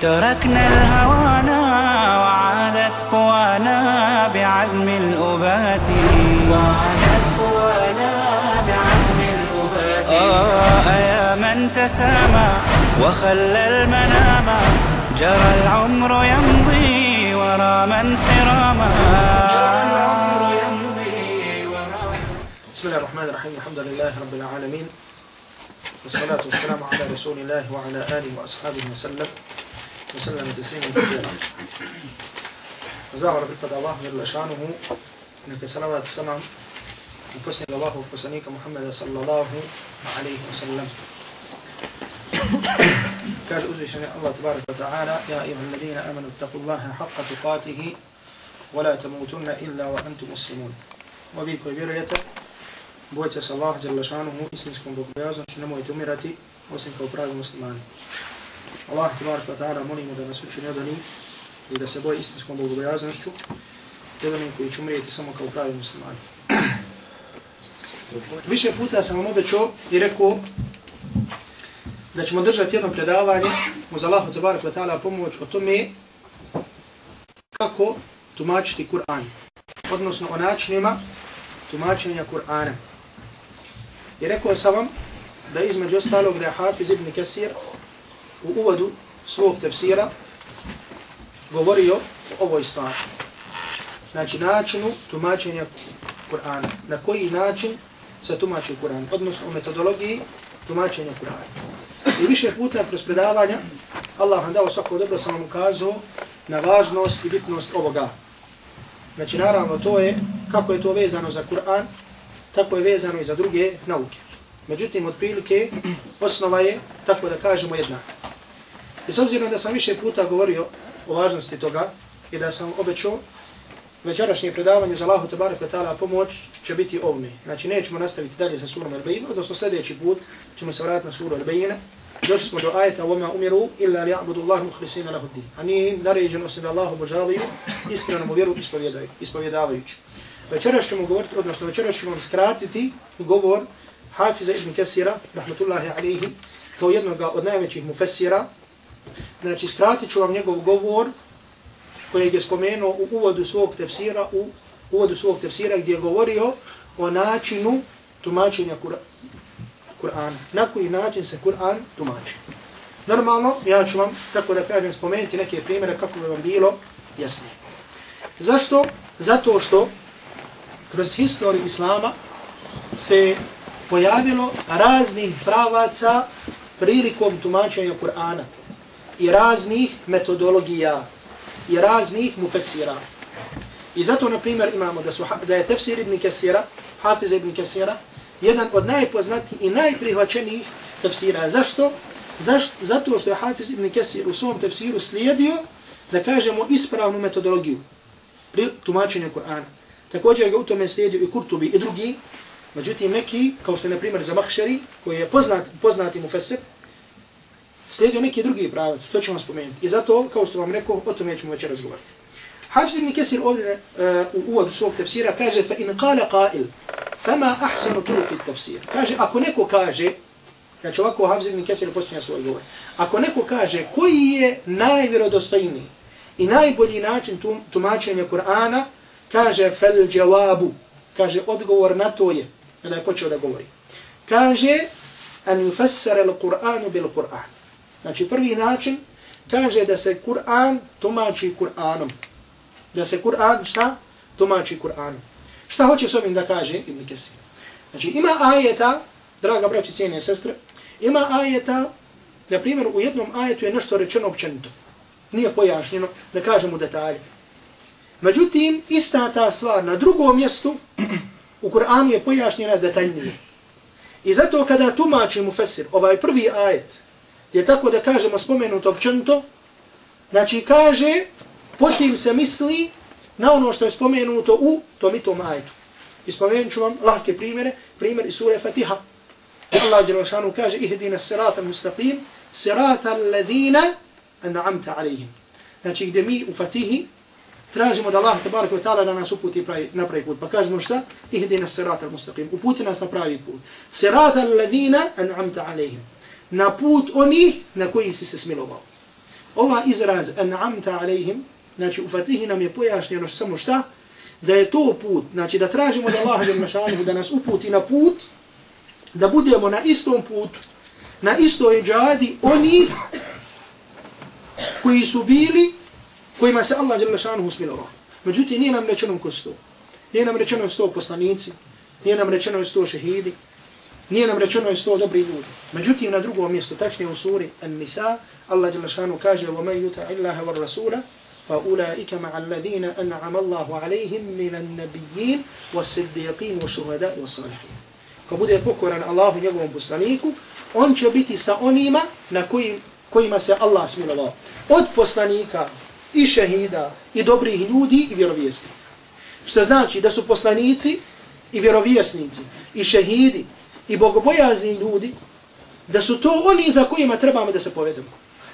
تركنا الهوانا وعادت قوانا بعزم الأبات. وعادت قوانا بعزم الأبات. آه يا من تسامى وخلى المنام. جرى العمر يمضي ورا من سراما. جرى العمر يمضي ورا بسم الله الرحمن الرحيم الحمد لله رب العالمين والصلاة والسلام على رسول الله وعلى آله وأصحابه وسلم. وسلم تسليما كثيرا وزاور بالقد الله جل شأنه. إنك صلوات السمع وقسم الله وقسميك محمد صلى الله عليه وسلم. قال أزلشنا الله تبارك وتعالى يا أيها الذين آمنوا اتقوا الله حق تقاته ولا تموتن إلا وأنتم مسلمون. وبيكو بيريتا بوتس الله جل شأنه. إسمسكم بقبيازن شنمو يتمرتي وسنكو براز مسلمان. Allah tabaraka wa ta'ala molimo da nas učini od onih i da se boji istinskom bogobojaznošću, te da koji će umrijeti samo kao pravi muslimani. Više puta sam vam obećao i rekao da ćemo držati jedno predavanje uz Allahu tabarak wa ta'ala pomoć o tome kako tumačiti Kur'an, odnosno o načinima tumačenja Kur'ana. I rekao sam vam da između ostalog da je Hafiz ibn Kesir u uvodu svog tefsira govorio o ovoj stvari. Znači načinu tumačenja Kur'ana. Na koji način se tumači Kur'an, odnosno u metodologiji tumačenja Kur'ana. I više puta kroz predavanja Allah vam dao svako dobro sam vam ukazao na važnost i bitnost ovoga. Znači naravno to je kako je to vezano za Kur'an, tako je vezano i za druge nauke. Međutim, od prilike osnova je, tako da kažemo, jedna. I s obzirom da sam više puta govorio o važnosti toga i da sam obećao večerašnje predavanje za Allahu Tebarek ve Ta'ala pomoć će biti ovme. Znači nećemo nastaviti dalje sa surom Al-Bayin, odnosno sljedeći put ćemo se vratiti na suru Al-Bayin. Došli smo do ajeta وَمَا أُمِرُوا إِلَّا لِيَعْبُدُ اللَّهُ مُخْلِسِينَ لَهُ الدِّينَ A nije im naređeno osim da Allahu obožavaju iskreno mu vjeru ispovjedavajući. Večeras ćemo govoriti, odnosno večeras ćemo vam skratiti govor Hafiza ibn Kesira, rahmatullahi alihi, kao jednog od najvećih mufessira. Znači skratit ću vam njegov govor kojeg je spomenuo u uvodu svog tefsira, u uvodu svog tefsira gdje je govorio o načinu tumačenja Kur'ana. Na koji način se Kur'an tumači. Normalno, ja ću vam, tako da kažem, spomenuti neke primjere kako bi vam bilo jasnije. Zašto? Zato što kroz historiju Islama se pojavilo raznih pravaca prilikom tumačenja Kur'ana i raznih metodologija i raznih mufessira. I zato, na primjer, imamo da, su, da je tefsir ibn Kesira, Hafiz ibn Kesira, jedan od najpoznatijih i najprihvaćenijih tefsira. Zašto? Zašto? Zato što je Hafiz ibn Kesir u svom tefsiru slijedio, da kažemo, ispravnu metodologiju pri tumačenju Kur'ana. Također ga u tome slijedio i Kurtubi i drugi, međutim neki, kao što je na primjer Zamahšeri, koji je poznat, poznati mufesir, slijedio neki drugi pravac, što ćemo spomenuti. I zato, kao što vam rekao, o tome ćemo već razgovarati. Hafiz ibn Kesir ovdje uh, u uvodu svog tefsira kaže fa in qala qail fama ahsanu turuq at-tafsir. Kaže, ako neko kaže, znači ovako Hafiz ibn Kesir počinje svoj govor, ako neko kaže koji je najvjerodostojniji i najbolji način tum, tumačenja Kur'ana, kaže fel jawabu, kaže odgovor na to je, kada je počeo da govori. Kaže, an yufassara al-Qur'anu bil-Qur'an. Znači prvi način kaže da se Kur'an tumači Kur'anom. Da se Kur'an šta? Tumači Kur'anom. Šta hoće s ovim da kaže Ibn Kesir? Znači ima ajeta, draga braći cijene sestre, ima ajeta, na primjer u jednom ajetu je nešto rečeno općenito. Nije pojašnjeno, da kažem u detalje. Međutim, ista ta stvar na drugom mjestu u Kur'anu je pojašnjena detaljnije. I zato kada tumači Fesir, ovaj prvi ajet, je tako da kažemo spomenuto općenito, znači kaže Potim se misli na ono što je spomenuto u tom i tom ajetu. I spomenut ću vam lahke primjere, primjer iz sure Fatiha. Allah Đelšanu kaže, ihdina sirata mustaqim, sirata alladhina an'amta alihim. Znači gdje mi u Fatihi tražimo da Allah tabaraka wa ta'ala da nas uputi pravi, na pravi put. Pa kažemo šta? Ihdina sirata mustaqim. Uputi nas na pravi put. Sirata alladhina an'amta alihim. Na put oni na koji si se smilovao. Ova izraz an'amta alejhim, znači u Fatihi nam je pojašnjeno samo šta? Da je to put, znači da tražimo da Allah da nas uputi na put, da budemo na istom putu, na istoj džadi oni koji su bili, kojima se Allah žele šanuhu smilovao. Međutim, nije nam rečeno ko sto. Nije nam rečeno sto poslanici, nije nam rečeno sto šehidi, nije nam rečeno sto dobri ljudi. Međutim, na drugom mjestu, tačnije u suri An-Nisa, Allah žele šanuhu kaže وَمَنْ يُتَعِ اللَّهَ وَالرَّسُولَ فَأُولَٰئِكَ مَعَ الَّذِينَ أَنْعَمَ اللَّهُ عَلَيْهِمْ مِنَ النَّبِيِّينَ وَالصِّدِّيقِينَ وَالشُّهَدَاءِ وَالصَّالِحِينَ ko bude pokoran Allahu njegovom poslaniku, on će biti sa onima na kojim, kojima se Allah smilovao. Od poslanika i šehida i dobrih ljudi i vjerovjesnika. Što znači da su poslanici i vjerovjesnici i šehidi i bogobojazni ljudi, da su to oni za kojima trebamo da se povedemo.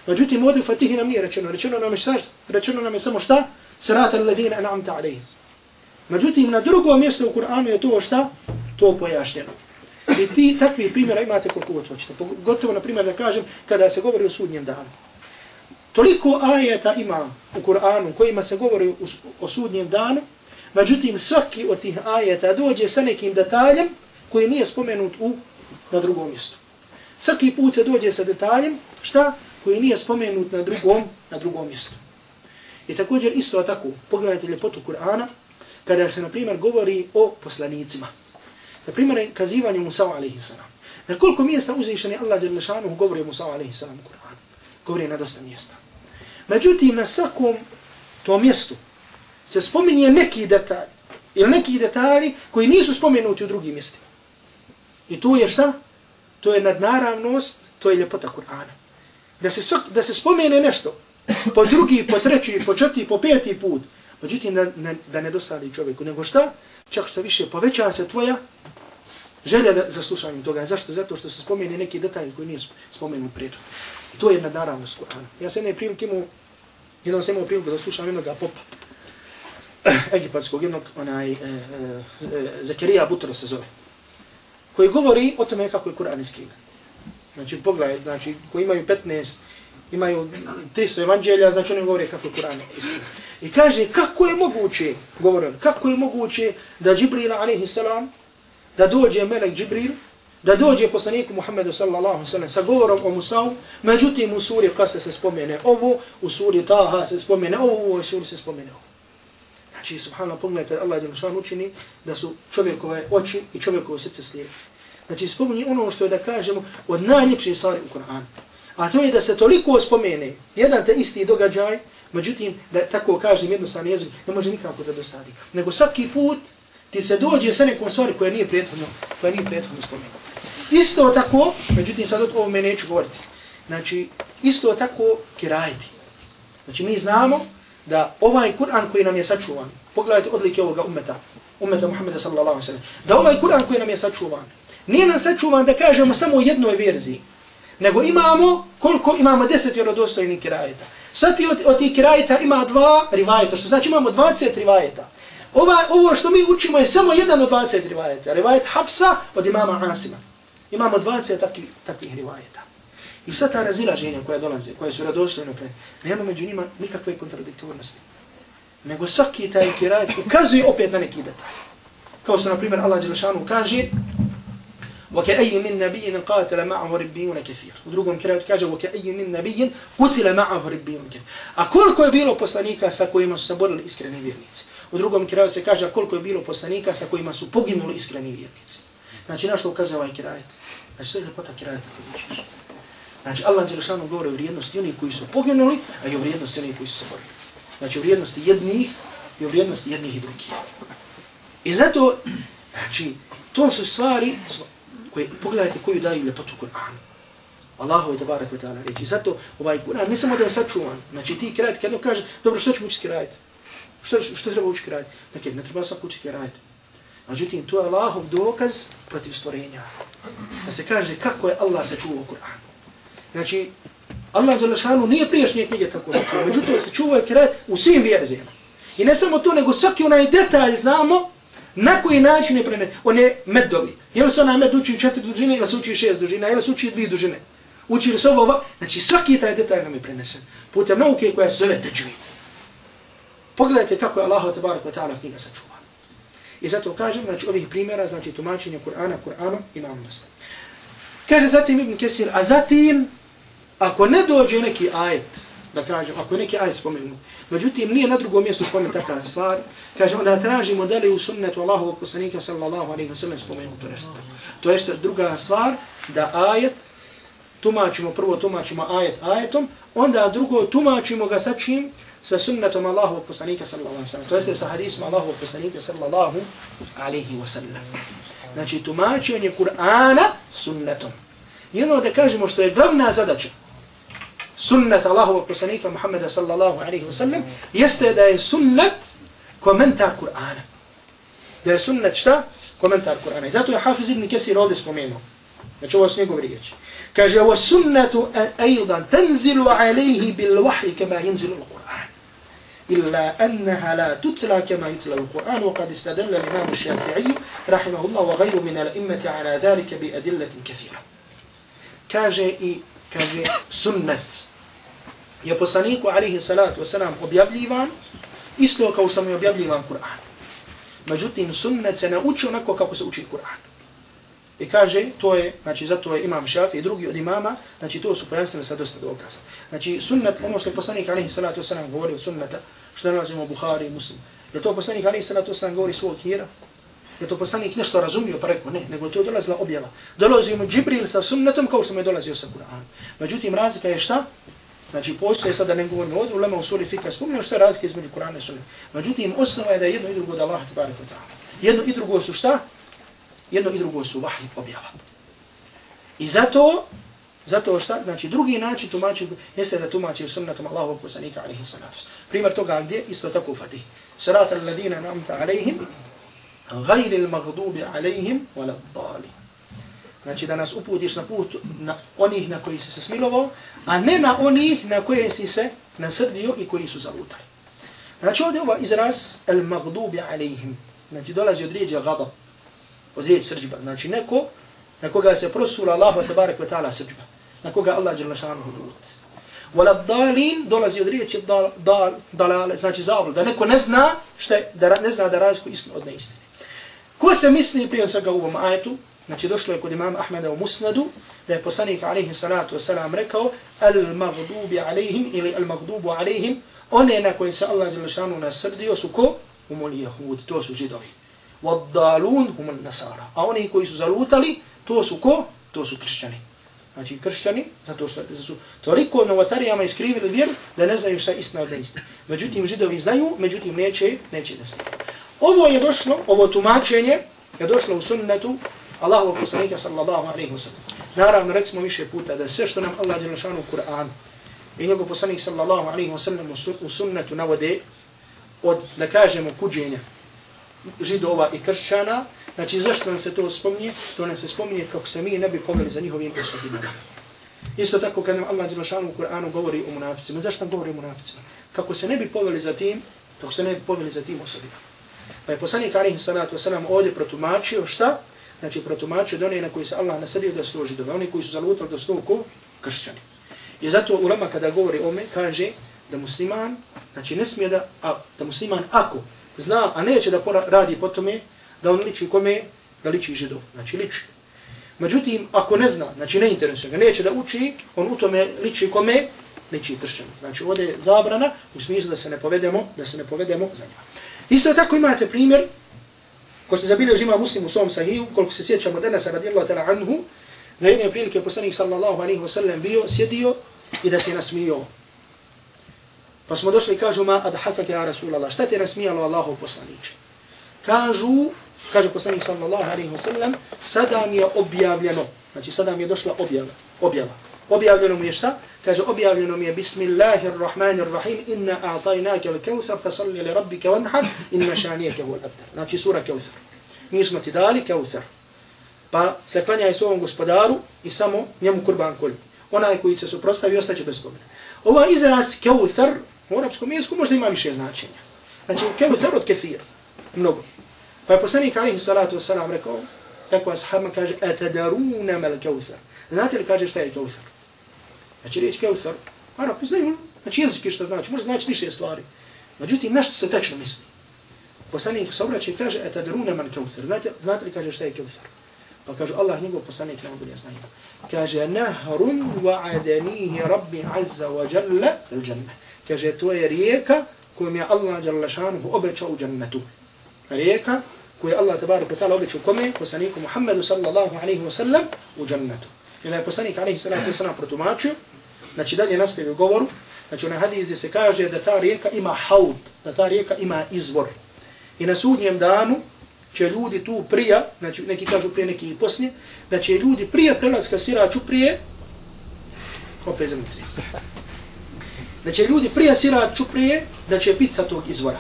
Međutim, ovdje u Fatihi nam nije rečeno. Rečeno nam je, šta, rečeno nam je samo šta? Sirata alladhina an'amta alaihim. Međutim, na drugom mjestu u Kur'anu je to šta? To pojašnjeno. I ti takvi primjera imate koliko god hoćete. Gotovo, na primjer, da kažem, kada se govori o sudnjem danu. Toliko ajeta ima u Kur'anu kojima se govori o sudnjem danu, međutim, svaki od tih ajeta dođe sa nekim detaljem koji nije spomenut u, na drugom mjestu. Svaki put se dođe sa detaljem, šta? Koji nije spomenut na drugom, na drugom mjestu. I također isto tako, pogledajte ljepotu Kur'ana, kada se, na primjer, govori o poslanicima. Na primjer, kazivanje Musa alaihi. Na koliko mjesta uzvišeni Allah Đerlešanu govori o Musa alaihi salam u Kur'anu? Govori na dosta mjesta. Međutim, na svakom tom mjestu se spominje neki detalj ili neki detalji koji nisu spomenuti u drugim mjestima. I to je šta? To je nadnaravnost, to je ljepota Kur'ana. Da se, da se spomene nešto po drugi, po treći, po četiri, po peti put, međutim da, ne, da ne dosadi čovjeku, nego šta? Čak što više poveća se tvoja želja da, za slušanjem toga. Zašto? Zato što se spomene neki detalj koji nije spomenut prijeto. I to je nadnaravnost Kur'ana. Ja se jedne prilike imao, jednom sam imao priliku da slušam jednog popa, egipatskog, jednog, onaj, e, e, e, Zakarija Butro se zove, koji govori o tome kako je Kur'an iskriven. Znači, pogledaj, znači, koji imaju 15, imaju 300 evanđelja, znači oni govore kako je Kur'an iskriven. I kaže, kako je moguće, govore kako je moguće da Džibril, alaihi salam, da dođe Melek Džibril, da dođe poslaniku Muhammedu sallallahu sallam sa govorom o Musavu, međutim u suri Qasr se spomene ovo, u suri Taha se spomene ovo, u suri se spomene ovo. Znači, subhanallah, pogledaj kad Allah je učini da su čovjekove oči i čovjekove srce slijede. Znači, spomeni ono što je da kažemo od najljepših stvari u Kur'anu. A to je da se toliko spomene jedan te isti događaj, međutim, da tako kažem jednostavno jezik, ne može nikako da dosadi. Nego svaki put ti se dođe sa nekom stvari koja nije prethodno, koja nije prethodno spomenuta. Isto tako, međutim sad o ovome neću govoriti, znači isto tako kirajiti. Znači mi znamo da ovaj Kur'an koji nam je sačuvan, pogledajte odlike ovoga ummeta, ummeta Muhammeda sallallahu alaihi sallam, da ovaj Kur'an koji nam je sačuvan, nije nam sačuvan da kažemo samo u jednoj verziji, nego imamo, koliko imamo deset vjerodostojnih kirajeta. Sad ti od, od tih kirajeta ima dva rivajeta, što znači imamo 20 rivajeta. Ova, ovo što mi učimo je samo jedan od 20 rivajeta. Rivajet Hafsa od imama Asima. Imamo 20 takvih, takvih rivajeta. I sva ta razilaženja koja dolaze, koja su radostojno pred, nema među njima nikakve kontradiktornosti. Nego svaki taj kirajet ukazuje opet na neki detalj. Kao što, na primjer, Allah Đelšanu kaže وكأي من نبي قاتل معه ربيون كثير. U drugom kiraju kaže وكأي من نبي قتل معه ربيون كثير. A koliko je bilo poslanika sa kojima su se borili iskreni vjernici? U drugom kiraju se kaže koliko je bilo poslanika sa kojima su poginuli iskreni vjernici. Znači, na što ukazuje ovaj kirajet? Znači, to je lepota kirajeta koji učiš. Znači, Allah Đelešanu govori o vrijednosti onih koji su poginuli, a i o vrijednosti onih koji su se borili. Znači, o vrijednosti jednih i o vrijednosti jednih i drugih. I zato, znači, to su stvari koje, pogledajte koju daju ljepotu Kur'anu. Allahu je tabarak ve ta'ala reći. Zato ovaj Kur'an ne samo da je sačuvan. Znači ti kirajit, kada kaže, dobro, što ćemo učiti kirajit? Što, što treba učiti kirajit? Dakle, ne treba svak učiti kirajit. Međutim, to je Allahov dokaz protiv stvorenja. Da se kaže kako je Allah sačuvao Kur'an. Znači, Allah Đelešanu nije priješnje knjige tako sačuvao. Međutim, se čuvao kirajit u svim vjerzijama. I ne samo to, nego svaki onaj detalj znamo na koji način je prene, one medovi. Je li se onaj med uči četiri dužine ili se uči šest dužina ili se uči dvije dužine. Uči li se ovo, znači svaki taj detalj nam je prenesen. Putem nauke koja se zove teđvid. Pogledajte kako je Allah tabarak wa ta'ala knjiga sačuvana. I zato kažem, znači ovih primjera, znači tumačenje Kur'ana, Kur'anom imamo dosta. Kaže zatim Ibn Kesir, a zatim, ako ne dođe neki ajet, da kažem, ako neki ajet spomenu, međutim nije na drugom mjestu spomen takva stvar, kaže, onda tražimo da li u sunnetu Allahovog poslanika sallallahu alaihi wa sallam spomenu to nešto. To je druga stvar, da ajet, tumačimo, prvo tumačimo ajet ajetom, onda drugo tumačimo ga sa čim? Sa sunnetom Allahovog poslanika sallallahu alaihi wa sallam. To jeste sa hadisom Allahovog poslanika sallallahu alaihi wa sallam. Znači, tumačenje Kur'ana sunnetom. Jedno da kažemo što je glavna zadaća sunnet Allahovog poslanika Muhammeda sallallahu alaihi wa sallam, jeste da je sunnet komentar Kur'ana. Da je sunnet šta? Komentar Kur'ana. I zato je Hafiz ibn Kesir ovdje spomenuo. Znači ovo s njegov riječ. Kaže, ovo sunnetu ajdan tenzilu alaihi bil wahyi kema jinzilu Kur'an. Illa annaha la tutla kema yutla Kur'an, wa kad istadalla l'imam Shafi'i, rahimahullah, wa gajru min al-immati ala dhalika bi adillatin kathira. Kaže i kaže sunnet je poslaniku alihi salatu wasalam objavljivan isto kao što mu je objavljivan Kur'an. Međutim, sunnet se nauči onako kako se uči Kur'an. I kaže, to je, znači zato je imam šafi i drugi od imama, znači to su pojasnili sa dosta dokaza. Znači sunnet, ono što je poslanik alihi salatu wasalam govori od sunneta, što nalazimo u Buhari i Muslim. Je to poslanik alihi salatu wasalam govori svog hira? Je to poslanik nešto razumio pa rekao? Ne, nego to je dolazila objava. Dolazi mu Džibril sa sunnetom kao što mu je dolazio sa Kur'an. Međutim, razlika je šta? Znači, postoje sada ne govorimo od ulema u suri fika spominjamo šta je razlika između Kur'ana i sunneta. Međutim, osnova je da jedno i drugo od Allah te barek Jedno i drugo su šta? Jedno i drugo su vahid objava. I zato, zato šta? Znači, drugi način tumači, jeste da tumačiš sunnetom Allahovog poslanika, alaihi salatu. Primjer toga gdje? Isto tako u fatih. Sirata alladina namta alaihim, gajri il-maghdubi alaihim, wala dali. Znači da nas uputiš na put na onih na koji si se smilovao, a ne na onih na koje si se nasrdio i koji su zalutali. Znači ovdje ovaj izraz al-maghdubi alejhim, Znači dolazi od riječi gadab, od riječi srđba. Znači neko na koga se prosula Allah wa tabarak wa ta'ala srđba. Na koga Allah jel šanuhu hudut. Wala dalin dolazi od riječi dal, dal, dalale, znači zabl, da neko ne zna, šta da ne zna da razliku istinu od neistine. Ko se misli prije svega u ovom ajetu? Znači došlo je kod imama Ahmeda u Musnadu, da je poslanik alaihi salatu wasalam rekao al-maghdubi alaihim ili al-maghdubu alaihim, one na koje se Allah Đelešanu nasrdio su ko? Humul jehudi, to su židovi. Waddalun humul nasara. A oni koji su zalutali, to su ko? To su kršćani. Znači kršćani, zato što su toliko novotarijama iskrivili vjeru da ne znaju šta je istina od neistina. Međutim, židovi znaju, međutim, neće, neće da znaju. Ovo je došlo, ovo tumačenje, je došlo u sunnetu Allahovog poslanika sallallahu alaihi wa sallam. Naravno, rekli smo više puta da sve što nam Allah je našanu u Kur'an i njegov poslanik sallallahu alaihi wa sallam u sunnetu navode od, da kažemo, kuđenja židova i kršćana, znači zašto nam se to spominje? To nam se spominje kako se mi ne bi poveli za njihovim osobinama. Isto tako kad nam Allah je našanu u Kur'anu govori o munaficima. Zašto nam govori o munaficima? Kako se ne bi poveli za tim, kako se ne bi poveli za tim osobinama. Pa je poslanik alaihi salatu wa ovdje protumačio šta? Znači protumače one na koji se Allah nasadio da služi dove, oni koji su zalutali da su ko kršćani. I zato ulema kada govori o me, kaže da musliman, znači ne smije da, a, da musliman ako zna, a neće da radi po tome, da on liči kome, da liči židov, znači liči. Međutim, ako ne zna, znači ne interesuje ga, neće da uči, on u tome liči kome, liči kršćani. Znači ovdje je zabrana u smislu da se ne povedemo, da se ne povedemo za njima. Isto tako imate primjer ko što zabilio žima muslim u svom sahiju, koliko se sjećamo danas radijallahu ta'la anhu, na jedne prilike poslanik sallallahu alaihi wa sallam bio, sjedio i da se nasmio. Pa smo došli i kažu ma adhakak ja Rasulallah, šta te nasmijalo Allahu poslaniče? Kažu, kaže poslanik sallallahu alaihi wa sallam, sada mi je objavljeno, znači sada mi je došla objava, objava, Objavljeno mu je šta? Kaže, objavljeno mi je Bismillahirrahmanirrahim, inna a'tajnake al kevthar, fasalli li rabbike vanhar, inna šanijeke vol abtar. Znači sura kevthar. Mi smo ti dali kevthar. Pa se klanjaj svom gospodaru i samo njemu kurban kolju. Onaj koji se suprostavi, ostaće bez pomene. Ova izraz kevthar, u arapskom jeziku možda ima više značenja. Znači, kevthar od kefir. Mnogo. Pa je poslanik alihi salatu wasalam rekao, rekao ashabima, kaže, etadaruna mal kevthar. Znate li kaže šta je kevthar? Znači riječ keusar, Arapi znaju, znači jezik što znači, može znači više stvari. Međutim, nešto se tečno misli. Poslanik se obraća i kaže, eta druna man keusar. Znate, znate li kaže šta je keusar? Pa kaže, Allah njegov poslanik nam bude znaju. Kaže, nahrun wa'adanihi rabbi azza wa jalla il jannah. Kaže, to je rijeka kojom je Allah jalla šanuhu obećao u džannetu. Rijeka koju je Allah tabarik wa ta'ala obećao kome? Poslaniku Muhammedu sallallahu alaihi wa sallam u džannetu. Ili je poslanik alaihi salatu wa sallam protumačio, Znači dalje nastavi u govoru, znači onaj hadis gdje se kaže da ta rijeka ima haud, da ta rijeka ima izvor. I na sudnjem danu će ljudi tu prija, znači neki kažu prije, neki i poslije, da će ljudi prije prelaska siraču prije, opet zemlji 30. Da će ljudi prije siraču prije, da će piti sa tog izvora.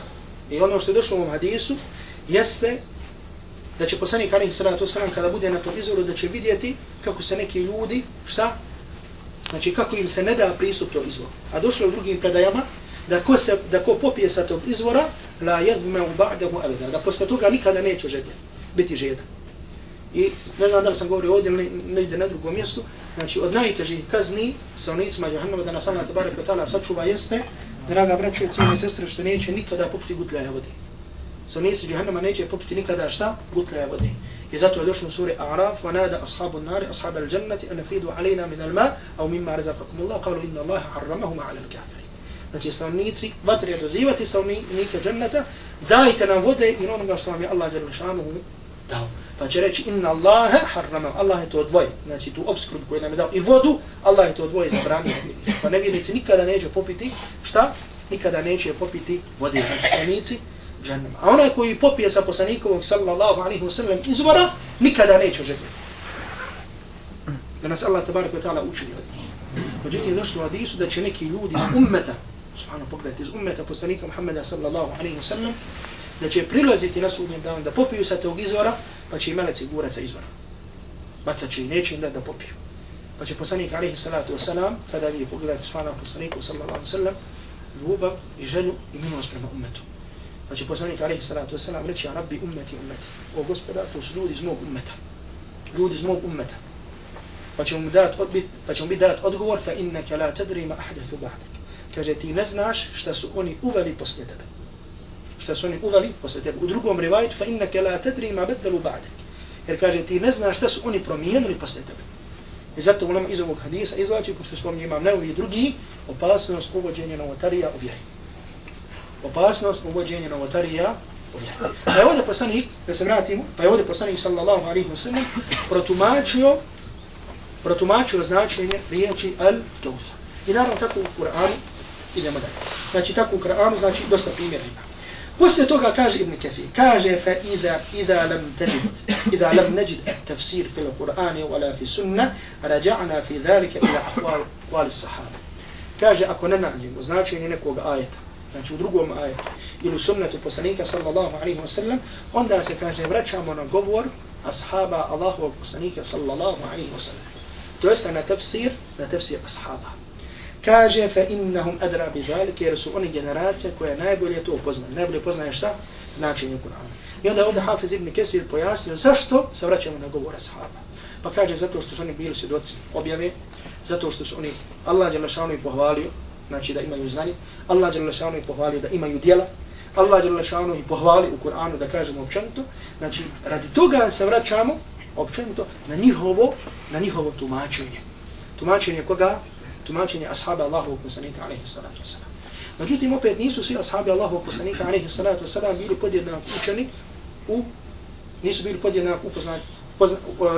I ono što je došlo u ovom hadisu, jeste da će poslanik alaihi sallatu sallam kada bude na tom izvoru, da će vidjeti kako se neki ljudi, šta, Znači kako im se ne da pristup to izvoru. A došlo u drugim predajama da ko, se, da ko popije sa tog izvora la jedme u ba'dahu abeda. Da posle toga nikada neće žedje, biti žedan. I ne znam da li sam govorio ovdje ili ne na drugom mjestu. Znači od najtežih kazni sa onicima Jahannama da nas Allah tabaraka ta'ala sačuva jeste draga braćo i cijene sestre što neće nikada popiti gutljaja vode. Sa onici Jahannama neće popiti nikada šta? Gutljaja vode. I zato je došlo u suri A'raf, وَنَادَ أَصْحَابُ النَّارِ أَصْحَابَ الْجَنَّةِ أَنَ فِيدُوا عَلَيْنَا مِنَ الْمَاءِ أَوْ مِمَّا رَزَقَكُمُ اللَّهُ قَالُوا إِنَّ اللَّهَ حَرَّمَهُمَا عَلَى الْكَافِرِينَ Znači, stavnici, vatre dozivati stavnike dženneta, dajte nam vode i onoga što vam je Allah Đerlešanuhu dao. Pa će reći, inna Allahe harrama, Allah je to odvoj, znači tu obskrb koju nam je dao i vodu, Allah je to odvoj za branije Pa nevjernici nikada neće popiti, šta? Nikada neće popiti vode, znači stavnici, džahannama. A onaj koji popije sa poslanikovog sallallahu alaihi wa sallam izvora, nikada neće željeti. Da nas Allah tabaraka wa ta'ala učini od njih. Međutim je došlo u hadisu da će neki ljudi iz ummeta, subhanu pogledajte, iz ummeta poslanika Muhammeda sallallahu alaihi wa sallam, da će prilaziti na sudnjem danu da popiju sa tog izvora, pa će i meleci gurat sa izvora. Bacat će i neće im da, popiju. Pa će poslanik alaihi salatu wasalam, kada vi pogledajte subhanu poslaniku sallallahu alaihi wa sallam, ljubav i želju i milost prema ummetu. Pa će poslanik alaihi salatu wasalam reći, ja rabbi ummeti ummeti. O gospoda, to su ljudi iz mog ummeta. Ljudi iz mog ummeta. Pa će mu dat odbit, pa će mu dat odgovor, fa inneke la tadri ma ahdathu ba'dak. Kaže, ti ne znaš šta su oni uveli posle tebe. Šta su oni uveli posle tebe. U drugom rivajtu, fa inneke la tadri ma beddalu ba'dak. Jer kaže, ti ne znaš šta su oni promijenili posle tebe. I zato ulema iz ovog hadisa izvlači, pošto spomni imam neovi drugi, opasnost uvođenja novotarija u vjeri opasnost uvođenja novotarija Pa je ovdje poslanik, da se vratimo, pa je ovdje poslanik sallallahu alaihi wa sallam protumačio, protumačio značenje riječi al-Kawthar. I naravno tako u Kur'anu idemo dalje. Znači tako u Kur'anu znači dosta primjera ima. Poslije toga kaže Ibn Kathir, kaže fa idha, idha lam tajid, idha lam najid tafsir fil wa wala fi sunna, raja'na fi dhalika ila aqwal wal sahaba. Kaže ako ne nađemo značenje nekog ajeta, znači u drugom ajetu, ili u sunnetu poslanika sallallahu alaihi wa sallam, onda se kaže vraćamo na govor ashaba Allahovog poslanika sallallahu alaihi wa sallam. To jeste na tafsir, na tafsir ashaba. Kaže fa innahum adra bi zalik, jer su oni generacije koje najbolje to poznaju. Najbolje poznaje šta? Značenje Kur'ana. I onda ovdje Hafiz ibn Kesir pojasnio zašto se vraćamo na govor ashaba. Pa kaže zato što su oni bili svjedoci objave, zato što su oni, Allah je našao i pohvalio, znači da imaju znanje. Allah dželle šanu ih pohvali da imaju djela. Allah dželle šanu ih pohvali u Kur'anu da kažemo općenito. Znači radi toga se vraćamo općenito na njihovo na njihovo tumačenje. Tumačenje koga? Tumačenje ashaba Allahovog poslanika alejhi salatu vesselam. Međutim opet nisu svi ashabi Allahovog poslanika alaihi salatu wasalam bili podjednako učeni u nisu bili podjednako upoznati pozna, uh,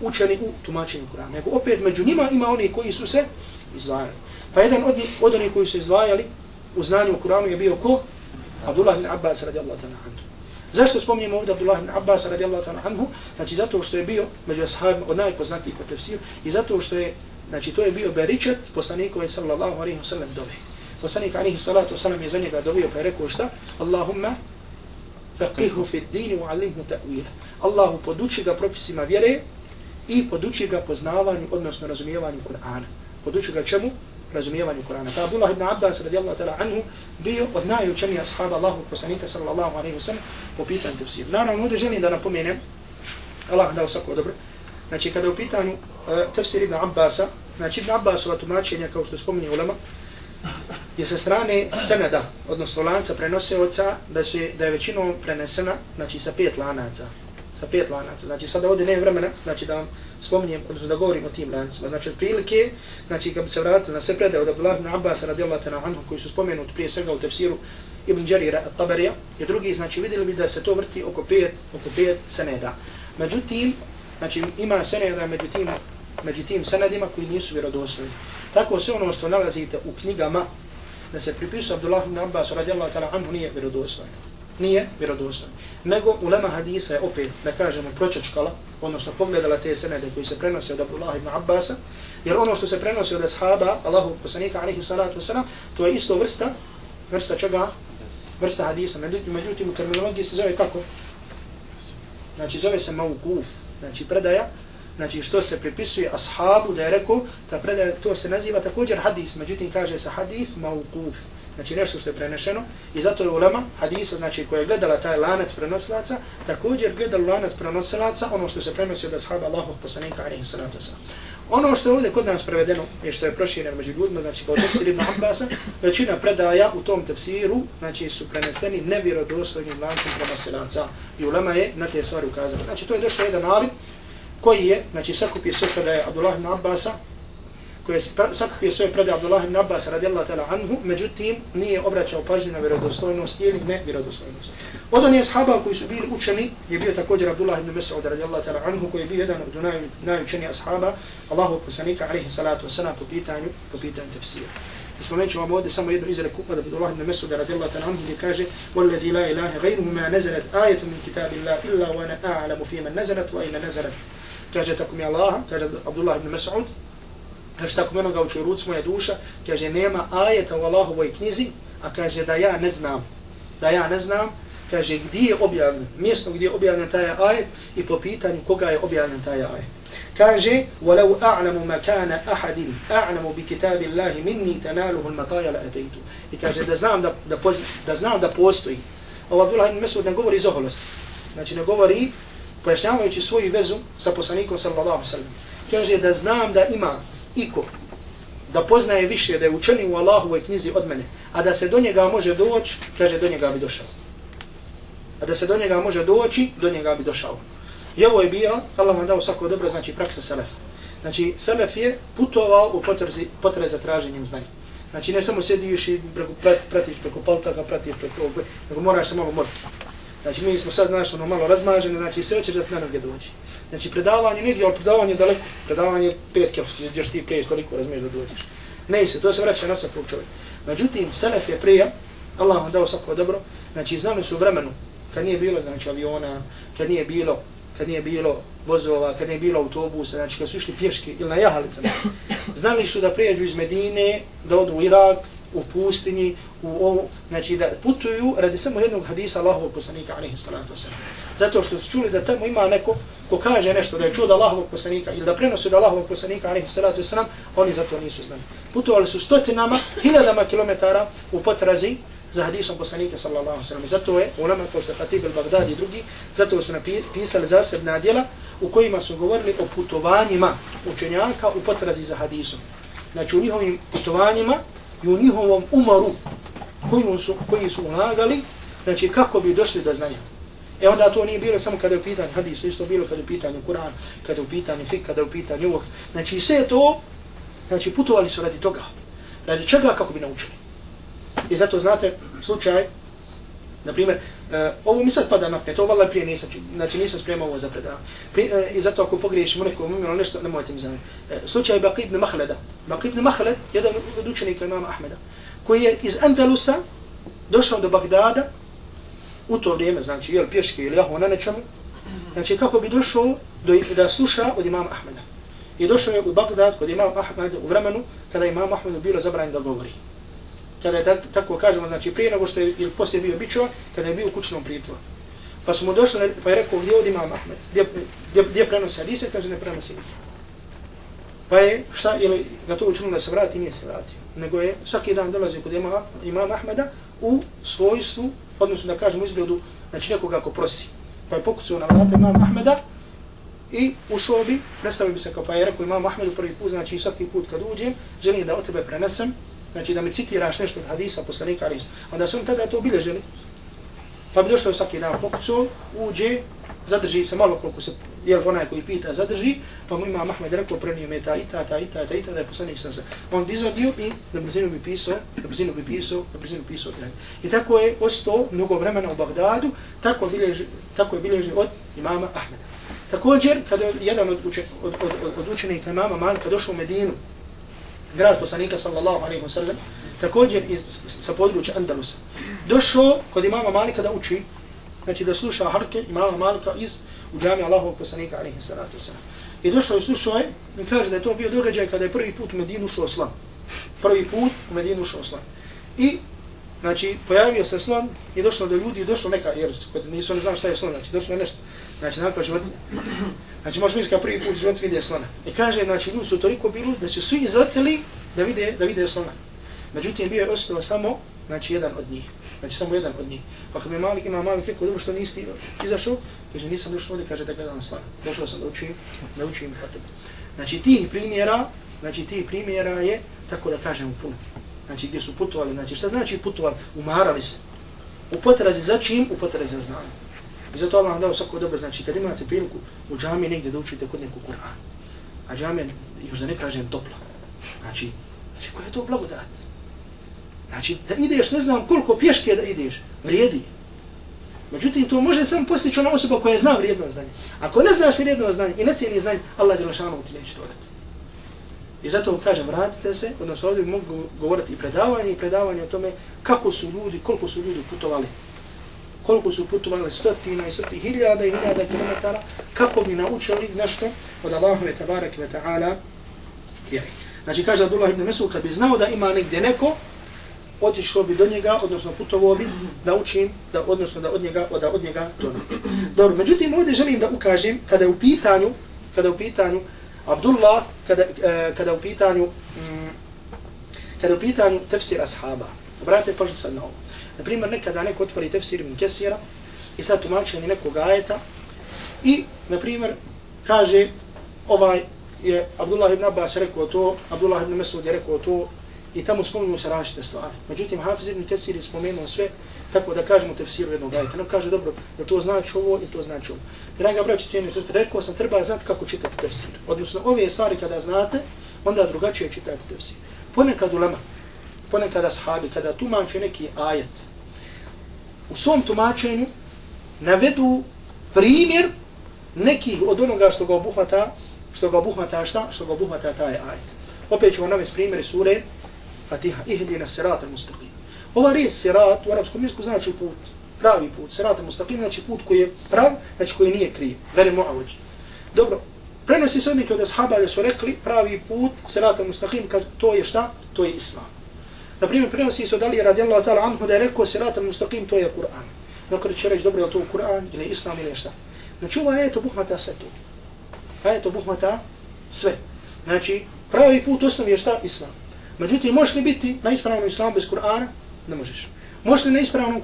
učeni u tumačenju Kur'ana. Nego opet među njima ima oni koji su se izdvajali. Pa jedan od, od onih koji su izdvajali u znanju u Kur'anu je bio ko? Abdullah ibn Abbas radijallahu ta'ala anhu. Zašto spomnimo ovdje Abdullah ibn Abbas radijallahu ta'ala anhu? Znači zato što je bio među ashabima od najpoznatijih po tefsiru i zato što je znači to je bio beričet poslanikove sallallahu alaihi wa sallam dove. Poslanik alaihi salatu wa sallam je za njega dobio pa je rekao šta? Allahumma faqihu fi dini wa alimhu ta'wila. Allahu poduči ga propisima vjere i poduči ga poznavanju, odnosno razumijevanju Kur'ana. Poduči ga čemu? Razumijevanju Kur'ana. Pa Abdullah ibn Abbas radijallahu ta'ala anhu bio od najučenijih ashaba Allahu poslanika sallallahu alaihi wa sallam po pitanju tefsir. Naravno, ovdje želim da napomenem, Allah dao svako dobro, znači kada je u pitanju uh, tefsir ibn Abbasa, znači ibn Abbasova tumačenja, kao što spominje ulema, je sa strane seneda, odnosno lanca prenosioca, da, se, da je većinom prenesena, znači sa pet lanaca. Sa pet lanaca. Znači sada ovdje nema vremena, znači da vam spominjem, odnosno da govorim o tim lancima. Znači od prilike, znači kad bi se vratili na sve predaje od Abdullah ibn Abbas radijallahu ta'ala anhu, koji su spomenuti prije svega u tefsiru Ibn Đarira Tabarija, i drugi, znači vidjeli bi da se to vrti oko pet, oko pet seneda. Međutim, znači ima seneda međutim, međutim senedima koji nisu vjerodostojni. Tako sve ono što nalazite u knjigama da se pripisuje Abdullah ibn Abbas radijallahu ta'ala anhu nije vjerodostojno. Nije vjerodostojno. Nego ulema hadisa je opet, da kažemo, pročečkala, odnosno pogledala te senede koji se prenose od Abdullah ibn Abbasa, jer ono što se prenosi od ashaba, Allahu poslanika alaihi salatu wasalam, to je isto vrsta, vrsta čega? Vrsta hadisa. Međutim, u terminologiji se zove kako? Znači, zove se maukuf, znači predaja, znači što se pripisuje ashabu da je rekao, ta predaja, to se naziva također hadis, međutim kaže se hadif maukuf, znači nešto što je prenešeno. I zato je ulema hadisa, znači koja je gledala taj lanac prenosilaca, također gledala lanac prenosilaca, ono što se prenosi od ashaba Allahog poslanika, alaihi salatu Ono što je ovdje kod nas prevedeno i što je prošireno među ljudima, znači kao tefsir ibn Abbasa, većina predaja u tom tefsiru, znači su preneseni nevjerodostojnim lancem prenosilaca. I ulema je na te stvari ukazala. Znači to je došlo jedan alim, koji je, znači sakupio sve predaje Abdullah ibn Abbasa, koji je sakupio sve predaje Abdullah ibn Abbasa radijallahu ta'ala anhu, međutim nije obraćao pažnju na vjerodostojnost ili ne vjerodostojnost. Od onih sahaba koji su bili učeni je bio također Abdullah ibn Mas'ud radijallahu ta'ala anhu, koji je bio jedan od naj, najučenijih ashaba Allahu poslanika alaihi salatu wasalam po pitanju, po pitanju tefsira. Spomenut ću vam ovdje samo jednu izreku od Abdullah ibn Mas'ud radijallahu ta'ala anhu gdje kaže وَالَّذِي لَا إِلَهَ غَيْرُهُ مَا نَزَلَتْ آيَةٌ مِنْ كِتَابِ اللَّهِ إِلَّا وَأَنَا أَعْلَمُ فِي مَنْ نَزَلَتْ وَأَيْنَ نَزَلَتْ kaže tako mi Allah, kaže Abdullah ibn Mas'ud, kaže tako mi onoga uči u ruci moja duša, kaže nema ajeta u Allahovoj knjizi, a kaže da ja ne znam, da ja ne znam, kaže gdje je objavljen, mjesto gdje je objavljen taj ajet i po pitanju koga je objavljen taj ajet. Kaže, وَلَوْ أَعْلَمُ مَكَانَ أَحَدٍ أَعْلَمُ بِكِتَابِ اللَّهِ مِنِّي تَنَالُهُ الْمَطَايَ لَأَتَيْتُ I kaže da znam da, da, poz, da znam da postoji. Ovo Abdullah ibn Mas'ud ne govori iz oholosti. Znači ne govori pojašnjavajući svoju vezu sa poslanikom sallallahu sallam, kaže da znam da ima iko da poznaje više, da je učeni u Allahovoj knjizi od mene, a da se do njega može doći, kaže do njega bi došao. A da se do njega može doći, do njega bi došao. I ovo je bio, Allah vam dao svako dobro, znači praksa Selefa. Znači, Selef je putovao u potrezi, potrezi za traženjem znanja. Znači, ne samo sediš i preko, pratiš preko paltaka, pratiš preko, nego moraš se malo morati. Znači mi smo sad znaš, ono malo razmaženi, znači sve će da na noge dođi. Znači predavanje nije ali predavanje daleko, predavanje pet kilo, gdješ ti priješ toliko razmiješ da dođeš. Ne se, to se vraća na svakog čovjeka. Međutim, Selef je prije, Allah vam dao svako dobro, znači znali su vremenu, kad nije bilo znači aviona, kad nije bilo kad nije bilo vozova, kad nije bilo autobusa, znači kad su išli pješke ili na jahalicama, znali su da prijeđu iz Medine, da odu u Irak, u pustinji, u ovu, znači da putuju radi samo jednog hadisa Allahovog poslanika, alaihi salatu wasalam. Zato što su čuli da tamo ima neko ko kaže nešto da je čuo da Allahovog poslanika ili da prenosi da Allahovog poslanika, alaihi salatu wasalam, oni zato nisu znali. Putovali su stotinama, hiljadama kilometara u potrazi za hadisom poslanika, sallallahu wasalam. Zato je, ulema kao što Hatib al-Baghdad i drugi, zato su napisali zasebna djela u kojima su govorili o putovanjima učenjaka u potrazi za hadisom. Znači u njihovim putovanjima i u njihovom umoru koji su, koji su ulagali, znači kako bi došli do znanja. E onda to nije bilo samo kada je u pitanju hadis, isto bilo kada je u pitanju Kur'an, kada je u pitanju fik, kada je u pitanju uvok. Znači sve to, znači putovali su radi toga. Radi čega kako bi naučili. I zato znate slučaj, na primjer, uh, ovo mi sad pada na pet, ovo prije nisam, znači nisam spremao ovo za predavanje. Pri, uh, I zato ako pogriješim u nekom imenu nešto, nemojte mi zanimati. Uh, slučaj Baqib ibn Mahleda. Baqib ibn Mahled, jedan od učenika imama Ahmeda koji je iz Andalusa došao do Bagdada u to vrijeme, znači jel pješke ili jaho na nečemu, znači kako bi došao do, da sluša od imama Ahmeda. I došao je u Bagdad kod imama Ahmed u vremenu kada imam Ahmedu bilo zabranjeno da govori. Kada je tak, tako kažemo, znači prije nego što je ili poslije bio bićo, kada je bio u kućnom pritvoru. Pa su mu došli, pa je rekao, gdje od imam Ahmed? Gdje, gdje, gdje prenosi hadise? Kaže, ne prenosi ništa. Pa je, šta, ili ga to učinilo da se vrati, nije se vratio. Nego je svaki dan dolazi kod imama, imama Ahmeda u svojstvu, odnosno da kažemo izgledu, znači nekoga ko prosi. Pa je pokucao na vrata imama Ahmeda i ušao bi, predstavio bi se kao pa je rekao imam Ahmedu prvi put, znači svaki put kad uđem, želim da od tebe prenesem, znači da mi citiraš nešto od hadisa poslanika ali Onda su oni tada to obilježili. Pa bi došao svaki dan pokucao, uđe, zadrži se malo koliko se, jel onaj koji pita zadrži, pa mu ima Mahmed rekao, prenio me ta i ta, ta i ta, ta i ta, da je poslanik sam se. On bi izvadio i na brzinu bi pisao, na brzinu bi pisao, na brzinu pisao. I tako je ostao mnogo vremena u Bagdadu, tako, bilježi, tako je bilježi od imama Ahmeda. Također, kada je jedan od, uče, od, od, od, od učenika imama Malika došao u Medinu, grad poslanika sallallahu alaihi wa sallam, također iz, sa područja Andalusa, došao kod imama Malika da uči znači da sluša harke imama Malika iz u džami Allahovog poslanika alaihi salatu wasalam. I došao i slušao je i kaže da je to bio događaj kada je prvi put u Medinu ušao slan. Prvi put u Medinu ušao slan. I znači pojavio se slan i došlo do ljudi i došlo neka, jer kod nisu ne znam šta je slan, znači došlo nešto. Znači nakon život, znači možeš misliti kao prvi put život vidi slana. I kaže, znači ljudi su toliko bili da su svi izleteli da vide, da vide slana. Međutim, bio je ostao samo, znači jedan od njih. Znači samo jedan od njih. Pa kad mi Malik ima Malik rekao, dobro što nisi izašao, kaže nisam došao ovdje, kaže da gledam stvar. Došao sam da učim, da učim pa tebi. Znači tih primjera, znači tih primjera je, tako da kažem, puno. Znači gdje su putovali, znači šta znači putovali? Umarali se. U potrazi za čim? U potrazi za znanje. I zato Allah vam dao svako dobro, znači kad imate priliku u džami negdje da učite kod nekog Kur'an, a džami još da ne kažem topla. Znači, znači koja je to blagodat? Znači, da ideš, ne znam koliko pješke da ideš, vrijedi. Međutim, to može samo postići ona osoba koja zna vrijedno znanje. Ako ne znaš vrijedno znanje i ne cijeni znanje, Allah je lašano ti neće to dati. I zato kažem, vratite se, odnosno ovdje mogu govoriti i predavanje i predavanje o tome kako su ljudi, koliko su ljudi putovali. Koliko su putovali stotina i stotina, hiljada i hiljada kilometara, kako bi naučili nešto od Allahove tabarake wa ta'ala. Znači, kaže Abdullah ibn Mesud, kad bi znao da ima negdje neko, otišao bi do njega, odnosno putovo bi da učim, da, odnosno da od njega, da od njega to naučim. Dobro, međutim, ovdje želim da ukažem, kada je u pitanju, kada je u pitanju, Abdullah, kada, e, kada je u pitanju, mm, kada je u pitanju tefsir ashaba, obratite pažnju sad na ovo. Naprimjer, nekada neko otvori tefsir ibn kesira i sad tumačeni nekog ajeta i, na primjer, kaže, ovaj je Abdullah ibn Abbas rekao to, Abdullah ibn Mesud je rekao to, i tamo spominju se različite stvari. Međutim, Hafiz ibn Kesir je spomenuo sve, tako da kažemo tefsiru jednog ajta. Nam kaže, dobro, da to znači ovo i to znači ovo. Draga braći, cijene sestre, rekao sam, treba znati kako čitati tefsir. Odnosno, ove stvari kada znate, onda drugačije čitati tefsir. Ponekad ulema, ponekad ashabi, kada tumače neki ajet, u svom tumačenju navedu primjer nekih od onoga što ga obuhvata, što ga obuhvata šta? Što ga obuhvata taj ajet. Opet ćemo navesti primjeri sure Fatiha, ihdina sirat al-mustaqim. Ova riječ sirat u arapskom jeziku znači put, pravi put. Sirat al-mustaqim znači put koji je prav, znači koji nije kriv. gari mu'avođi. Dobro, prenosi se odnike od ashaba da su rekli pravi put, sirat al-mustaqim, to je šta? To je islam. Na primjer, prenosi se od Ali radijallahu ta'ala anhu da je rekao sirat al-mustaqim, to je Kur'an. Dakle, će reći, dobro, je to Kur'an ili islam ili šta? Znači, ova je to buhmata sve to. A je to buhmata sve. Znači, pravi put osnovi je šta? Islam. Međutim, možeš li biti na ispravnom islamu bez Kur'ana? Ne možeš. Možeš li na ispravnom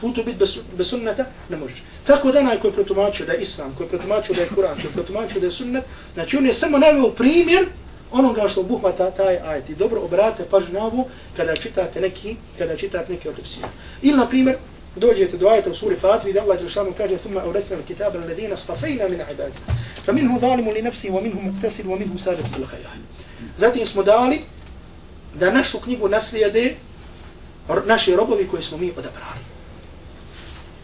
putu biti bez, bez sunneta? Ne možeš. Tako da onaj koji protumačio da je islam, koji protumačio da je Kur'an, koji protumačio da je sunnet, znači on je samo navio primjer onoga što obuhvata taj ajit. I dobro obratite pažnju na ovu kada čitate neki, kada čitate neki od tefsira. Ili, na primjer, dođete do ajeta u suri Fatvi, da Allah Jerushalmu kaže ثُمَّ أَوْرَثْنَا الْكِتَابَ الَّذِينَ zalimun li nafsihi wa minhum لِنَفْسِهِ wa minhu وَمِنْهُ bil الْخَيَرِ Zatim smo dali da našu knjigu naslijede naši robovi koji smo mi odabrali.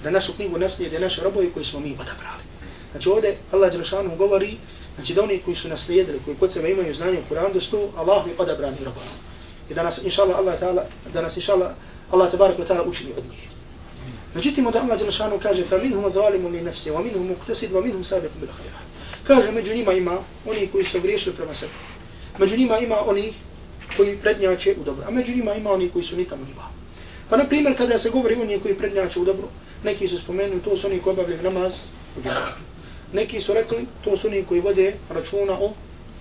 Da našu knjigu naslijede naši robovi koji smo mi odabrali. Znači ovdje Allah Đelešanu govori znači da oni koji su naslijedili, koji kod sebe imaju znanje u Kur'an, da su Allah mi odabrani robovi. I da nas, inša Allah, Allah, ta'ala, da nas, inša Allah, Allah tabarak wa ta'ala učini od njih. Međutim, da Allah Đelešanu kaže, فَمِنْهُمُ ظَالِمُ لِنَفْسِ وَمِنْهُمُ مُقْتَسِدْ وَمِنْهُمْ سَابِقُ بِالْخَيْرَةِ Kaže, među njima ima oni koji su griješili prema sebi. Među njima ima oni koji prednjače u dobro. A među njima ima oni koji su nikamo njima. Pa na primjer, kada se govori o njih koji prednjače u dobro, neki su spomenuli, to su oni koji obavljaju namaz u džematu. Neki su rekli, to su oni koji vode računa o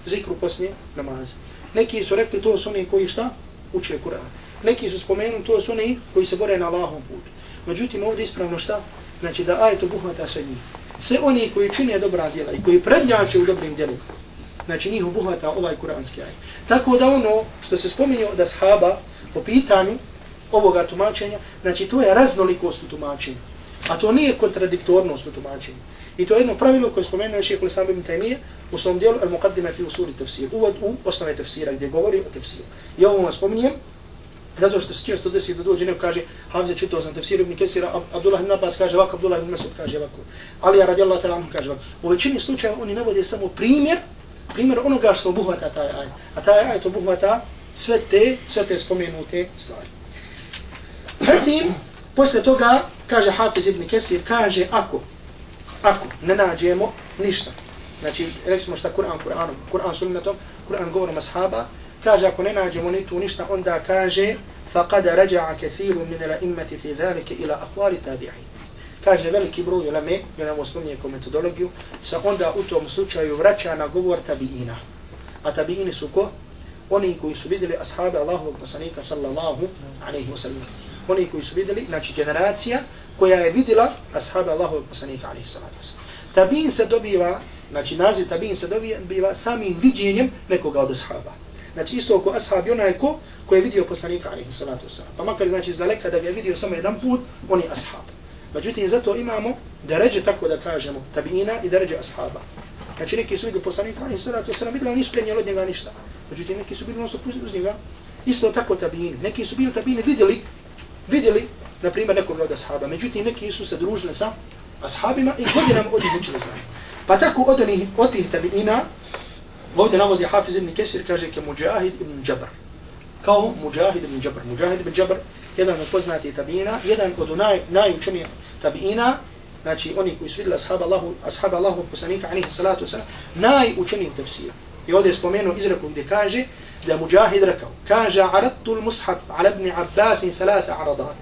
zikru poslije namaza. Neki su rekli, to su oni koji šta? Uče Kur'an. Neki su spomenuli, to su oni koji se bore na Allahom putu. Međutim, ovdje ispravno šta? Znači da ajet obuhvata sve njih. Sve oni koji čine dobra djela i koji prednjače u dobrim djelima, znači njih obuhvata ovaj kuranski ajet. Tako da ono što se spominje od ashaba po pitanju ovoga tumačenja, znači to je raznolikost u tumačenju. A to nije kontradiktornost u tumačenju. I to je jedno pravilo koje je spomenuo šeheh Lislam ibn Taymiye u svom dijelu Al-Muqaddima fi usuli tafsir, uvod u osnove tafsira gdje govori o tafsiru. I ovo vam spominjem, zato što se često desi da dođe neko kaže Havze čitao sam tafsir ibn Kesira, Abdullah ibn Abbas kaže ovako, Abdullah ibn Mesud kaže ovako. Ali radijallahu ta'ala kaže ovako. U većini slučajeva oni navode samo primjer, primjer onoga što obuhvata taj aj. A taj aj to obuhvata sve te, sve te spomenute stvari. Zatim, posle toga, kaže Hafiz ibn Kesir, kaže ako, ako ne nađemo ništa, znači, rekli smo šta Kur'an, Kur'anom, Kur'an sunnetom, Kur'an govorom ashaba, kaže ako ne nađemo ni tu ništa, onda kaže فقد رجع كثير من الأئمة في ذلك إلى أقوال التابعين kaže veliki broj ulame, ja nam spominje kao metodologiju, se onda u tom slučaju vraća na govor tabiina. A tabiini su ko? Oni koji su vidjeli ashabe Allahovog poslanika sallallahu alaihi wa sallam. Oni koji su vidjeli, znači generacija koja je vidjela ashabe Allahovog poslanika alaihi wa sallam. Tabiin se dobiva, znači naziv tabiin se dobiva samim viđenjem nekoga od ashaba. Znači isto ako ashab onaj ko koji je vidio poslanika alaihi salatu wasalam. Pa makar znači iz daleka da ga je vidio samo jedan put, on je ashab. Međutim, zato imamo da ređe tako da kažemo tabiina i da ređe ashaba. Znači neki su vidjeli poslanika ali sada to se nam vidjeli, ali nisu prenijeli od njega ništa. Međutim, neki su bili nosto uz njega, isto tako tabiini. Neki su bili tabiini vidjeli, vidjeli, na primjer, nekog od ashaba. Međutim, neki su se družili sa ashabima i godinama od njih učili znanje. Pa tako od, onih, od tih tabiina, Ovdje navodi Hafiz ibn Kesir, kaže ke Mujahid ibn Jabr. Kao Mujahid ibn Jabr. Mujahid ibn Jabr, jedan od poznatih tabina, jedan od naj, najučenijih tabina, znači oni koji su vidjeli ashaba Allahu, ashaba Allahu poslanika, alihi salatu wasalam, najučenijih tafsira. I ovdje je spomenuo izreku gdje kaže da Mujahid rekao, kaže, aradtu l-mushaf ala ibn Abbasin thalatha aradat.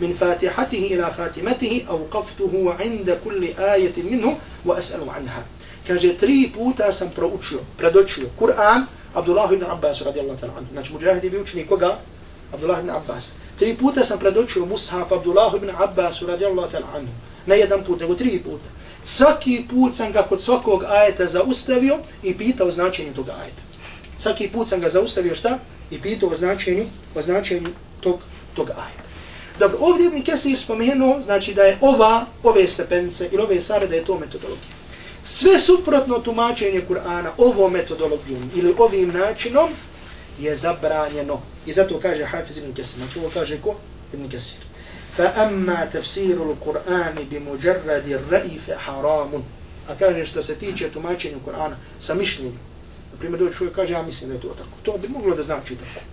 من فاتحته إلى فاتمته أوقفته عند كل آية منه وأسأل عنها kaže, tri puta sam proučio, predočio Kur'an Abdullah ibn Abbas radijallahu ta'ala anhu. Znači, muđahid je bio učenik koga? Abdullah ibn Abbas. Tri puta sam predočio Mushaf Abdullah ibn Abbas radijallahu ta'ala anhu. Ne jedan put, nego tri puta. Svaki put sam ga kod svakog ajeta zaustavio i pitao značenje tog ajeta. Svaki put sam ga zaustavio šta? I pitao o značenju, o značenju tog, tog ajeta. Dobro, ovdje Ibn Kesir spomenuo, znači da je ova, ove stepence ili ove sare, da je to metodologija. Sve suprotno tumačenje Kur'ana ovom metodologijom ili ovim načinom je zabranjeno. I zato kaže Hafiz ibn Kesir. Znači ovo kaže ko? Ibn Kesir. Fa amma tafsiru l-Qur'ani bi mujarradi ra'ife haramun. A kaže što se tiče tumačenja Kur'ana sa mišljenjem. Naprimjer, doći čovjek kaže, ja mislim da je to tako. To bi moglo da znači tako.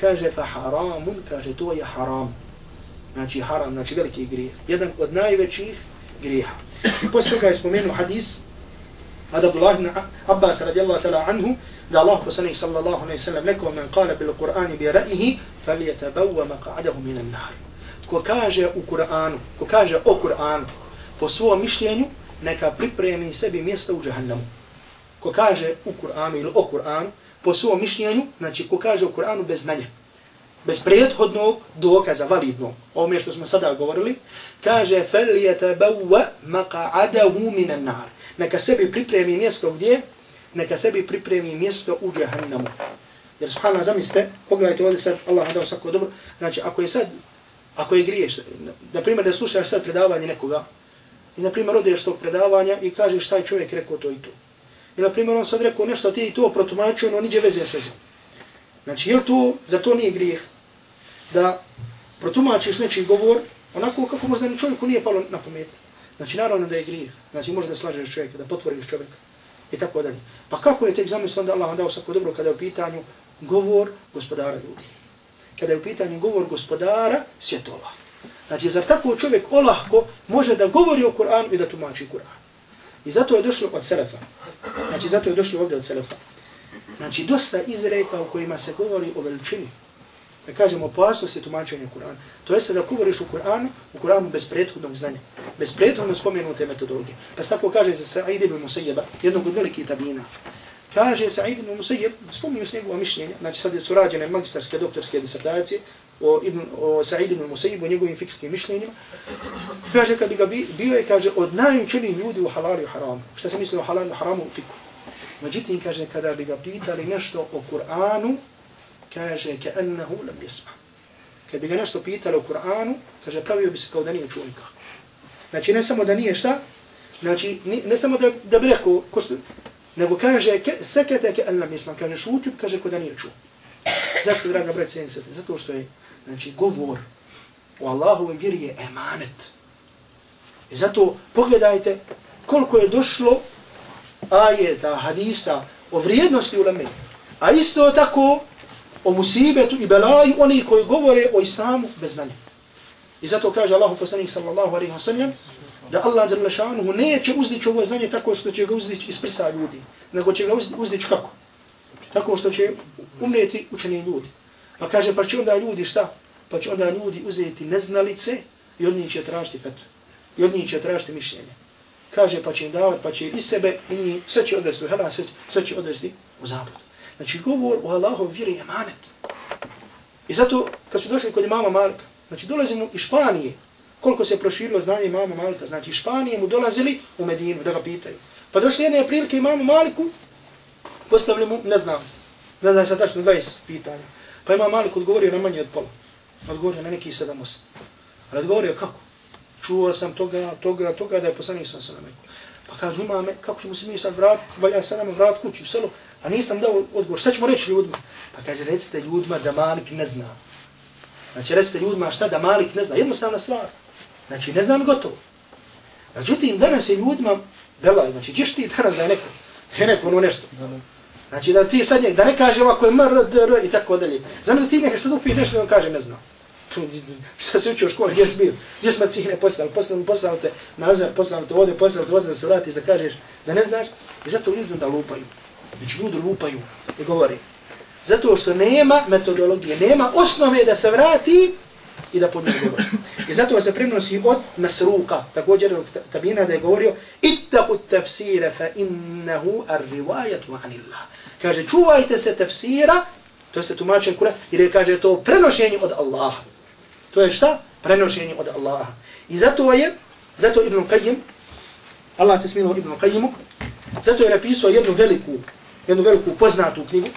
Kaže, fa haramun, kaže, to je haram. Znači haram, znači veliki grijeh. Jedan od najvećih grijeha. I posle toga je spomenuo hadis Abdullah ibn Abbas radijallahu ta'ala anhu da Allah poslanih sallallahu alaihi sallam rekao men kale bil Qur'ani bi ra'ihi fal yatabawwa maq'adahu min an-nar. Ko kaže u Kur'anu, ko kaže o Kur'anu po svom mišljenju, neka pripremi sebi mjesto u džahannamu. Ko kaže u Kur'anu ili o Kur'anu po svom mišljenju, znači ko kaže o Kur'anu bez znanja, bez prethodnog dokaza validnog, ovome što smo sada govorili, kaže فَلْيَتَبَوَّ مَقَعَدَهُ مِنَ النَّارِ Neka sebi pripremi mjesto gdje? Neka sebi pripremi mjesto u džahannamu. Jer subhana zamislite, pogledajte ovdje sad, Allah vam dao svako dobro, znači ako je sad, ako je griješ, na primjer da slušaš sad predavanje nekoga, i na primjer odeš tog predavanja i kažeš šta čovjek rekao to i to. I na primjer on sad rekao nešto ti i to protumačio, no niđe veze s vezom. Znači, je to, za to nije grijeh? da protumačiš nečiji govor onako kako možda ni čovjeku nije palo na pamet. Znači, naravno da je grijeh. Znači, možda da slažeš čovjeka, da potvoriš čovjeka. I tako dalje. Pa kako je tek zamislio onda Allah vam dao svako dobro kada je u pitanju govor gospodara ljudi? Kada je u pitanju govor gospodara svjetova. Znači, zar tako čovjek olahko može da govori o Kur'anu i da tumači Kur'an? I zato je došlo od Selefa. Znači, zato je došlo ovdje od Selefa. Znači, dosta izreka u kojima se govori o veličini. Da kažemo, opasnost je tumačenje Kur'ana. To jeste da govoriš u Kur'anu, u Kur'anu bez prethodnog znanja. Bez prethodno spomenute metodologije. Pa se tako kaže za Sa'id ibn Musayyeba, jednog od velikih tabina. Kaže Sa'id ibn Musayyeb, spominju s njegova mišljenja, znači sad su rađene magistarske, doktorske disertacije o, ibn, o Sa'id ibn Musayyebu, njegovim fikskim mišljenjima. Kaže, kad bi ga bio je, kaže, od najučenijih ljudi u halalu i haramu. Šta se misli o halalu i haramu u fiku? Međutim, kaže, kada bi ga pitali nešto o Kur'anu, kaže, ke ennehu lam jesma. Kad bi ga nešto pitalo u Kur'anu, kaže, pravio bi se kao da nije čuo nikako. Znači, ne samo da nije šta, znači, ne samo da, da bi rekao, ko što, nego kaže, ke, sekete ke ennehu lam jesma, kaže, šutio, kaže, ko da nije čuo. Zašto, draga braće i sestre? Zato što je, znači, govor u Allahovoj vjeri je emanet. I zato pogledajte koliko je došlo ajeta, hadisa o vrijednosti uleme. A isto tako o musibetu i belaju oni koji govore o islamu bez znanja. I zato kaže Allahu poslanik sallallahu alaihi wa sallam da Allah jalla šanuhu neće uzdići ovo znanje tako što će ga uzdići iz prsa ljudi, nego će ga uzdići kako? Tako što će umneti učeni ljudi. Pa kaže, pa će onda ljudi šta? Pa će onda ljudi uzeti neznalice i od njih će tražiti fetve. I od njih će tražiti mišljenje kaže pa će im davat, pa će i sebe i njih, sve će odvesti u hela, sve, sve će odvesti u zapad. Znači govor o Allahov vjeri je manet. I zato kad su došli kod imama Malika, znači dolazimo iz Španije, koliko se proširilo znanje imama Malika, znači iz Španije mu dolazili u Medinu da ga pitaju. Pa došli jedne prilike imamu Maliku, postavili mu, ne znam, ne znam sad tačno 20 pitanja. Pa ima Malik odgovorio na manje od pola. Odgovorio na neki 7-8. Ali odgovorio kako? čuo sam toga, toga, toga, da je poslanik sam se namekao. Pa kaže, imame, kako ćemo se mi sad vratiti, valja sad nam vrat kuću u selo, a nisam dao odgovor, šta ćemo reći ljudima? Pa kaže, recite ljudima da Malik ne zna. Znači, recite ljudima šta da Malik ne zna, jednostavna stvar. Znači, ne znam gotovo. Međutim, danas je ljudima, belaj, znači, gdješ ti danas da je neko, da je neko ono nešto. Znači, da ti sad, da ne kaže ovako je mr, d, r, i tako dalje. Znam da ti neka sad upije nešto da on kaže ne znam šta se učio u školi, gdje si bio, gdje smo cihne poslali, poslali, poslali te nazar, poslali te ovdje, poslali te ovdje da se vratiš, da kažeš da ne znaš, i zato ljudi onda lupaju. Znači ljudi lupaju i govori. Zato što nema metodologije, nema osnove da se vrati i da pod govori. I zato se prenosi od Masruka, također od tabina da je govorio ittaku tafsire fa innahu ar rivajatu anillah. Kaže, čuvajte se tafsira, to se tumačen kura, jer je kaže to prenošenje od Allaha. To je šta? Prenošenje od Allaha. I zato je, zato Ibn Qayyim, Allah se smilo Ibn Qayyimu, zato je napisao jednu veliku, jednu veliku poznatu knjigu,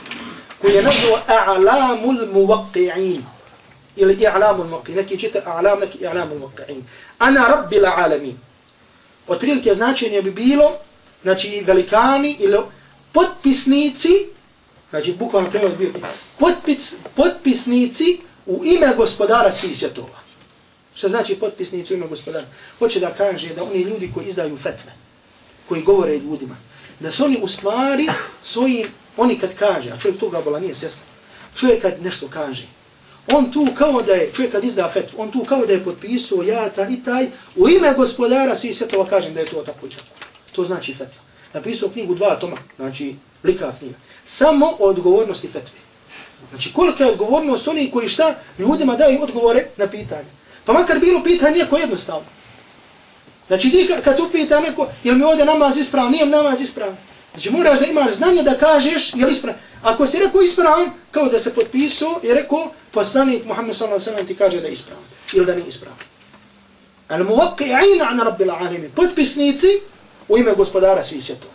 koju je nazvao A'lamul Muwaqqi'in. Ili I'lamul Muwaqqi'in. Neki čita A'lam, neki I'lamul Muwaqqi'in. Ana Rabbil Alamin. Od prilike značenja bi bilo, znači velikani ili potpisnici, znači bukvalno prevod bio, potpis, potpisnici u ime gospodara svih svjetova. Što znači potpisnici u ime gospodara? Hoće da kaže da oni ljudi koji izdaju fetve, koji govore ljudima, da su oni u stvari svojim, oni kad kaže, a čovjek toga bola nije svjesna, čovjek kad nešto kaže, on tu kao da je, čovjek kad izda fetvu, on tu kao da je potpisao ja ta i taj, u ime gospodara svih svjetova kažem da je to tako čak. To znači fetva. Napisao knjigu dva toma, znači lika knjiga. Samo o odgovornosti fetve. Znači kolika je odgovornost oni koji šta ljudima daju odgovore na pitanje. Pa makar bilo pitanje neko jednostavno. Znači ti kad upita neko, jel mi ovdje namaz ispravan, nijem namaz ispravan. Znači moraš da imaš znanje da kažeš jel ispravan. Ako si rekao ispravan, kao da se potpisao i rekao poslanik Muhammed sallallahu alaihi sallam ti kaže da je ispravan. Ili da nije ispravan. Al muvaqi'ina an rabbil alamin. Potpisnici u ime gospodara svih svjetova.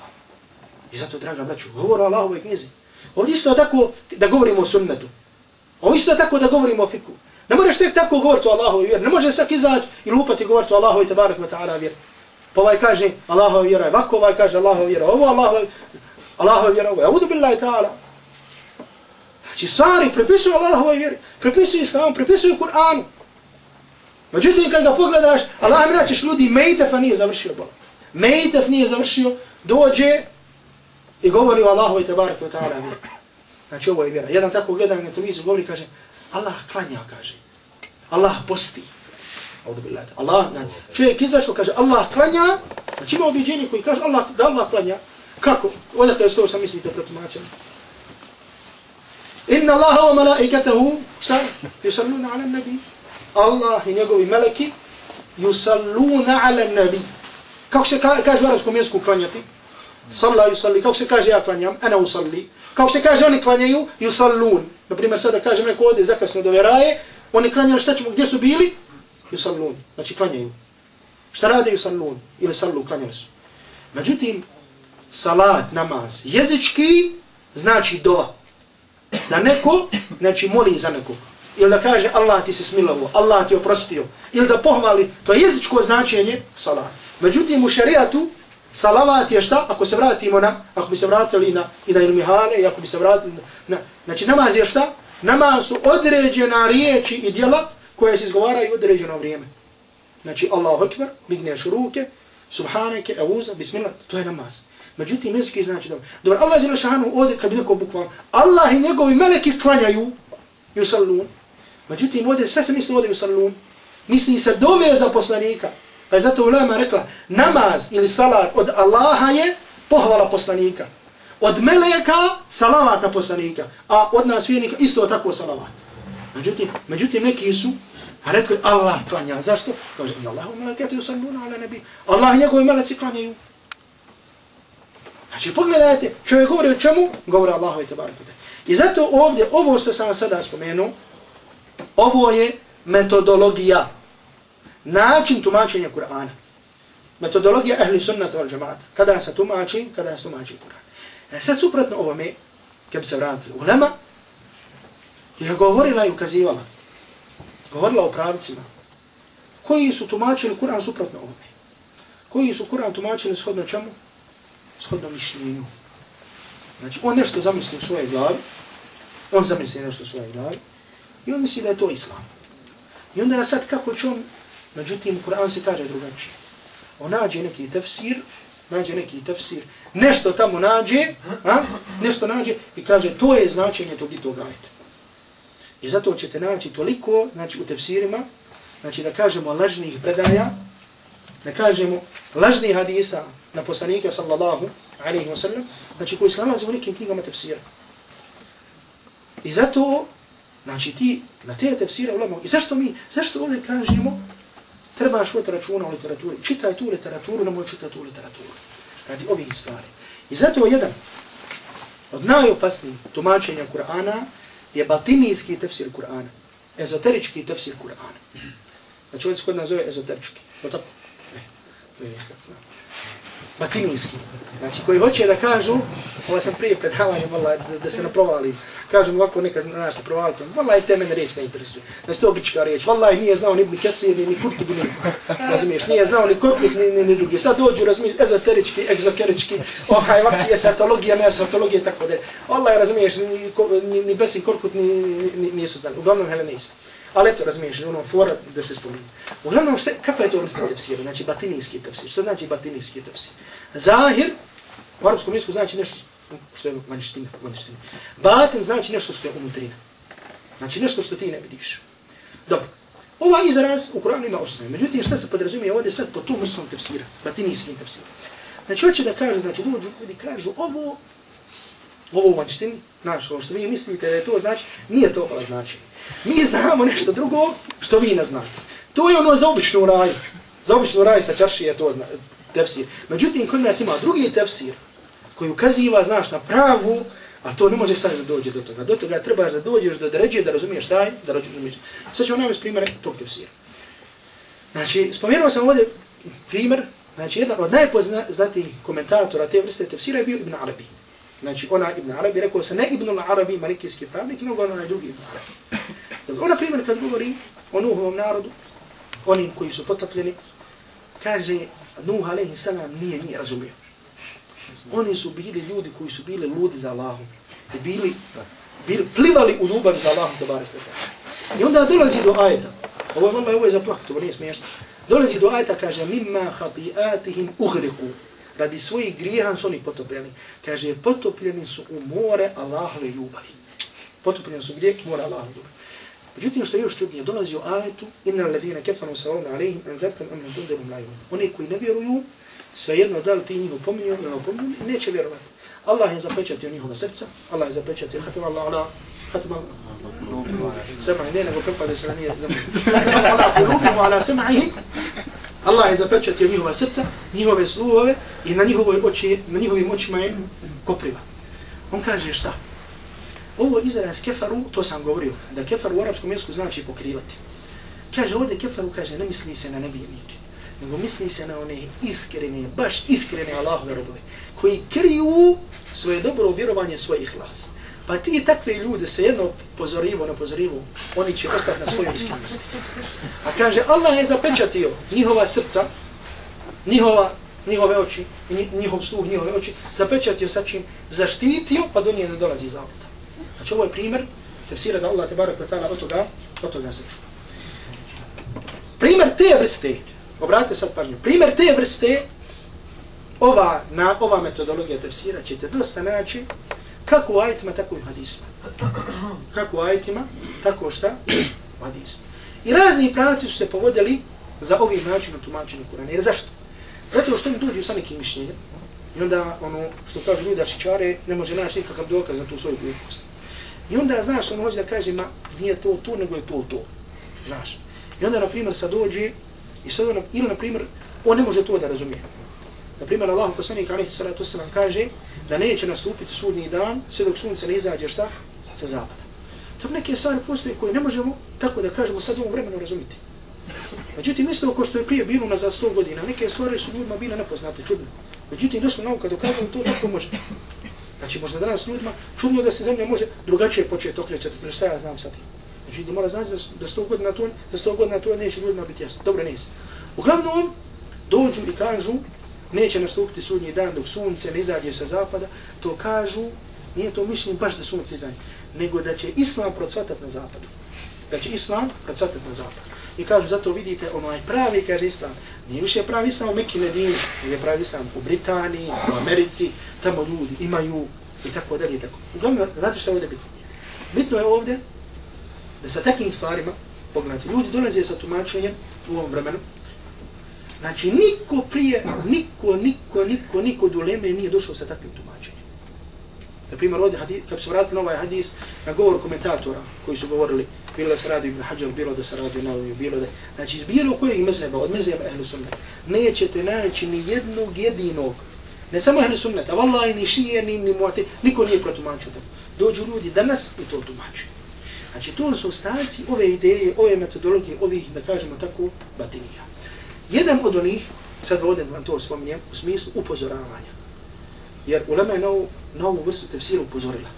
I zato, draga braću, govor o Allahovoj knjizi. Ovdje isto tako da govorimo o sunnetu. Ovdje isto tako da govorimo o fiku. Ne možeš tek tako govoriti o Allahovi vjeri. Ne može svak izaći i lupati govoriti o Allahovi tabarak wa ta'ala vjeri. Pa ovaj kaže Allahovi vjera je ovako, ovaj kaže Allahovi vjera ovo, Allahovi, Allahovi vjera ovo. Audu billahi ta'ala. Znači stvari prepisuju Allahovoj vjeri, prepisuju Islamu, prepisuju Kur'anu. Međutim, kad ga pogledaš, Allah mi daćeš ljudi, Mejtef nije završio bol. Mejtef nije završio, dođe i govori o Allahu tabarak wa ta'ala vjeri. Znači ovo je vjera. Jedan tako gleda na televiziju govori kaže Allah klanja kaže. Allah posti. Allah, znači, čovjek izašao kaže Allah klanja, znači ima objeđenje koji kaže Allah, da Allah klanja, Kako? Odakle je to što mislite protumačeno? Inna Allaha wa malaikatahu šta? Yusalluna ala nabi. Allah i njegovi meleki yusalluna ala nabi. Kako se ka kaže u arabskom jeziku klanjati? Salla yusalli. Kako se kaže ja klanjam? Ana usalli. Kao se kaže oni klanjaju? Yusallun. Na primjer sada kažem neko ode zakasno do veraje, oni klanjali šta ćemo, gdje su bili? Yusallun. Znači klanjaju. Šta rade yusallun? Ili sallu, klanjali su. Međutim, salat, namaz, jezički znači dova. Da neko, znači moli za nekog. Ili da kaže Allah ti se smilovo, Allah ti oprostio. Ili da pohvali, to je jezičko značenje salat. Međutim, u šariatu salavat je šta? Ako se vratimo na, ako bi se vratili na, i na ilmihane, i ako bi se vratili na, znači namaz je šta? Namaz su određena riječi i djela koje se izgovaraju određeno vrijeme. Znači, Allahu akbar, migneš ruke, subhaneke, euza, bismillah, to je namaz. Međutim, jezik znači dobro. Dobro, Allah je šahanu ovdje, kad bi neko bukvalno, Allah i njegovi meleki klanjaju, yusallun. Međutim, ovdje sve se misli ovdje yusallun. Misli se dove za poslanika. Pa je zato ulema rekla, namaz ili salat od Allaha je pohvala poslanika. Od meleka salavat na poslanika. A od nas vjernika isto tako salavat. Međutim, međutim neki su a rekli Allah klanja. Zašto? Kaže, inna Allahu melekatu yusalluna ala nabi. Allah i njegovi meleci klanjaju. Znači, pogledajte, čovjek govori o čemu? Govori Allahu i tabaraka. I zato ovdje, ovo što sam sada spomenuo, ovo je metodologija, način tumačenja Kur'ana. Metodologija ehli sunnata wal džamata. Kada se tumači, kada se tumači Kur'an. E sad suprotno ovome, kem se vratili ulema, je govorila i ukazivala, govorila o pravcima. koji su tumačili Kur'an suprotno ovome. Koji su Kur'an tumačili shodno čemu? shodno mišljenju. Znači, on nešto zamisli u svojoj glavi, on zamisli nešto u svojoj glavi, i on misli da je to islam. I onda sad kako će on, međutim, u Kur'an se kaže drugačije. On nađe neki tefsir, nađe neki tefsir, nešto tamo nađe, a? nešto nađe i kaže to je značenje tog i tog ajta. I zato ćete naći toliko, znači u tefsirima, znači da kažemo lažnih predaja, da kažemo lažnih hadisa, na poslanika sallallahu alaihi wa sallam, znači koji se nalazi u nekim knjigama tefsira. I zato, znači ti na te tefsire ulema, i zašto mi, zašto ovdje kažemo, trebaš voditi računa o literaturi, čitaj tu literaturu, nemoj čitaj tu literaturu. Radi ovih stvari. I zato jedan od najopasnijih tumačenja Kur'ana je batinijski tefsir Kur'ana, ezoterički tefsir Kur'ana. Znači ovdje se kod nas zove ezoterički. O tako? Ne, ne, ne, znam batinijski. Znači, koji hoće da kažu, ovo sam prije predavanja, vala, da, da se naprovalim, kažem ovako neka znaš se provali, vala i temene riječ ne interesuje. Znači, to grčka riječ, vala nije znao ni Kesir, ni, ni Kurtub, ni, razumiješ, nije znao ni Kurtub, ni, ni, ni drugi. Sad dođu, razumiješ, ezoterički, egzokerički, ohaj, vaki je satologija, ne satologija, tako da. Allah, je, razumiješ, ni, ni, ni Besin Korkut ni, ni, ni, nisu znali. Uglavnom, hele, nisam. Ali eto, razumiješ, ono fora da se spomenu. Uglavnom, šta, kakva je to vrsta tefsira? Znači, batinijski tefsir. Što znači batinijski tefsir? Zahir, u arabskom jeziku znači nešto što je vanština, vanština. Batin znači nešto što je unutrina. Znači nešto što ti ne vidiš. Dobro. Ova izraz u Kur'anu ima osnovu. Međutim, šta se podrazumije ovdje sad po tu vrstom tefsira? Batinijskim tefsirom? Znači, hoće da kaže, znači, dođu ljudi kažu, ovo, ovo u vanštini, znaš, ovo što vi mislite da je to znači, nije to ovo znači. Mi znamo nešto drugo što vi ne znate. To je ono za običnu raju. Za običnu raju sa čaršije to zna, tefsir. Međutim, kod nas ima drugi tefsir koji ukaziva, znaš, na pravu, a to ne može sad da dođe do toga. Do toga trebaš da dođeš do dređe, da razumiješ taj, da razumiješ. Sad ćemo navesti primjer tog tefsira. Znači, spomenuo sam ovdje primjer, znači, jedan od najpoznatijih komentatora te vrste tefsira je bio Ibn Arabi. Znači, ona Ibn Arabi, rekao se ne Ibn Arabi, malikijski pravnik, nego ona drugi Ibn Arabi. Dobro, ona primjer kad govori o Nuhovom narodu, onim koji su potopljeni, kaže Nuh alaihi salam nije nije razumio. Oni su bili ljudi koji su bili ludi za Allahom. I bili, bili plivali u ljubav za Allahom. I onda dolazi do ajeta. Ovo je mama, ovo je za plakt, ovo nije smiješno. Dolazi do ajeta, kaže, mimma hatiatihim uhriku. Radi svojih grijeha su oni potopljeni. Kaže, potopljeni su u more Allahove ljubavi. Potopljeni su gdje? More Allahove ljubavi. Međutim, što je još čudnije, dolazi u ajetu, inna ladhina kefanu sallahu alaihim, en vertam amna dunderum lajum. Oni koji ne vjeruju, svejedno da li ti njih upominju ili ne upominju, neće vjerovati. Allah je zapečatio njihova srca, Allah je zapečatio, hatim Allah, Allah, hatim Allah, sema, ne, nego prepade se na nije, Allah, kulubim, ala sema'ihim, Allah je zapečatio njihova srca, njihove sluhove i na njihovoj oči, na njihovim očima je kopriva. On kaže šta? Ovo izraz kefaru, to sam govorio, da kefaru u arapskom jeziku znači pokrivati. Kaže, ovdje kefaru, kaže, ne misli se na nebijenike, nego misli se na one iskrene, baš iskrene Allahove robove, koji kriju svoje dobro vjerovanje, svoj ihlas. Pa ti takve ljude se jedno pozorivo na pozorivo, oni će ostati na svojoj iskrenosti. A kaže, Allah je zapečatio njihova srca, njihova, njihove oči, njihov sluh, njihove oči, zapečatio sa čim, zaštitio, pa do nje ne dolazi iz auta. Znači ovo je primjer, tefsira da Allah te barak od toga, od toga se čuva. Primjer te vrste, obratite sad pažnju, primjer te vrste, ova, na, ova metodologija tefsira ćete dosta naći kako u ajitima, tako i u hadisma. Kako u ajitima, tako šta? U hadisma. I razni pravci su se povodili za ovim načinom tumačenja Kurana. Jer zašto? Zato što im dođu sa nekim mišljenjem i onda ono što kažu ljudi da šičare ne može naći nikakav dokaz na tu svoju glupost. I onda, znaš, on hoće da kaže, ma nije to to, nego je to to. Znaš. I onda, na primjer, sad dođe i sad ono, ili, na primjer, on ne može to da razumije. Na primjer, Allah poslanik alaihi salatu wasalam kaže da neće nastupiti sudni dan sve dok sunce ne izađe šta? Sa zapada. To neke stvari postoje koje ne možemo tako da kažemo sad u ovom vremenu razumiti. Međutim, isto ko što je prije bilo na za 100 godina, neke stvari su ljudima bile nepoznate, čudne. Međutim, došla nauka dokazala to tako može. Znači, možda danas ljudima čudno da se zemlja može drugačije početi okrećati, pre šta ja znam sad. Znači, da mora znači da 100 godina to, da 100 godina to neće ljudima biti jasno. Dobro, nije Uglavnom, dođu i kažu, neće nastupiti sudnji dan dok sunce ne izađe sa zapada, to kažu, nije to mišljenje baš da sunce izađe, nego da će islam procvatati na zapadu. Da će islam procvatati na zapadu. I kažu, zato vidite, onaj pravi, kaže islam, nije više pravi islam u Mekke Medini, nije pravi islam u Britaniji, u Americi, tamo ljudi imaju i tako dalje i tako. Uglavnom, znate što je ovdje bitno? Bitno je ovdje da sa takvim stvarima, pogledajte, ljudi dolaze sa tumačenjem u ovom vremenu, Znači, niko prije, niko, niko, niko, niko do Leme nije došao sa takvim tumačenjem. Na primjer, ovdje, hadis, kad se vratili na ovaj hadis, na govor komentatora koji su govorili, bilo da se radi Ibn Hajar, bilo da se radi na bilo da... Znači, iz bilo kojeg mezheba, od mezheba Ehlu Sunnet, nećete naći ni jednog jedinog, ne samo Ehlu Sunnet, a vallaj, ni šije, ni, ni muate, niko nije protumačio tako. Dođu ljudi danas i to tumačuju. Znači, to su ostaci ove ideje, ove metodologije, ovih, da kažemo tako, batinija. Jedan od onih, sad ovdje vam to spominjem, u smislu upozoravanja. Jer ulema je na ovu, na ovu vrstu tefsira upozorila.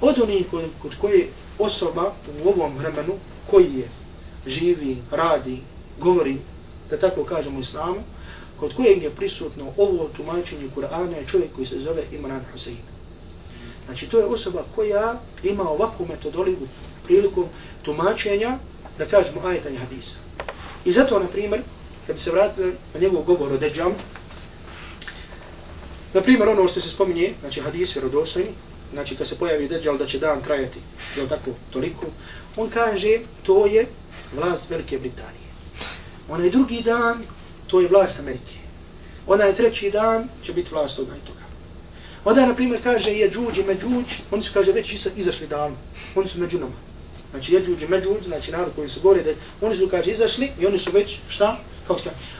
Od onih kod, kod koje osoba u ovom vremenu, koji je živi, radi, govori, da tako kažemo islamu, kod kojeg je prisutno ovo tumačenje Kur'ana je čovjek koji se zove Imran Husein. Znači to je osoba koja ima ovakvu metodoliju prilikom tumačenja, da kažemo ajeta i hadisa. I zato, na primjer, kad bi se vratili na njegov govor o Dejjalu, na primjer ono što se spominje, znači hadis vjerodostojni, znači kad se pojavi Dejjal da će dan trajati, je tako, toliko, on kaže to je vlast Velike Britanije. Onaj drugi dan, to je vlast Amerike. Onaj treći dan će biti vlast toga i toga. Onda, na primjer, kaže je džuđ i međuđ, oni su, kaže, već izašli davno. Oni su među nama. Znači, je džuđ i međuđ, znači narod koji su gore, da oni su, kaže, izašli i oni su već, šta? Kao.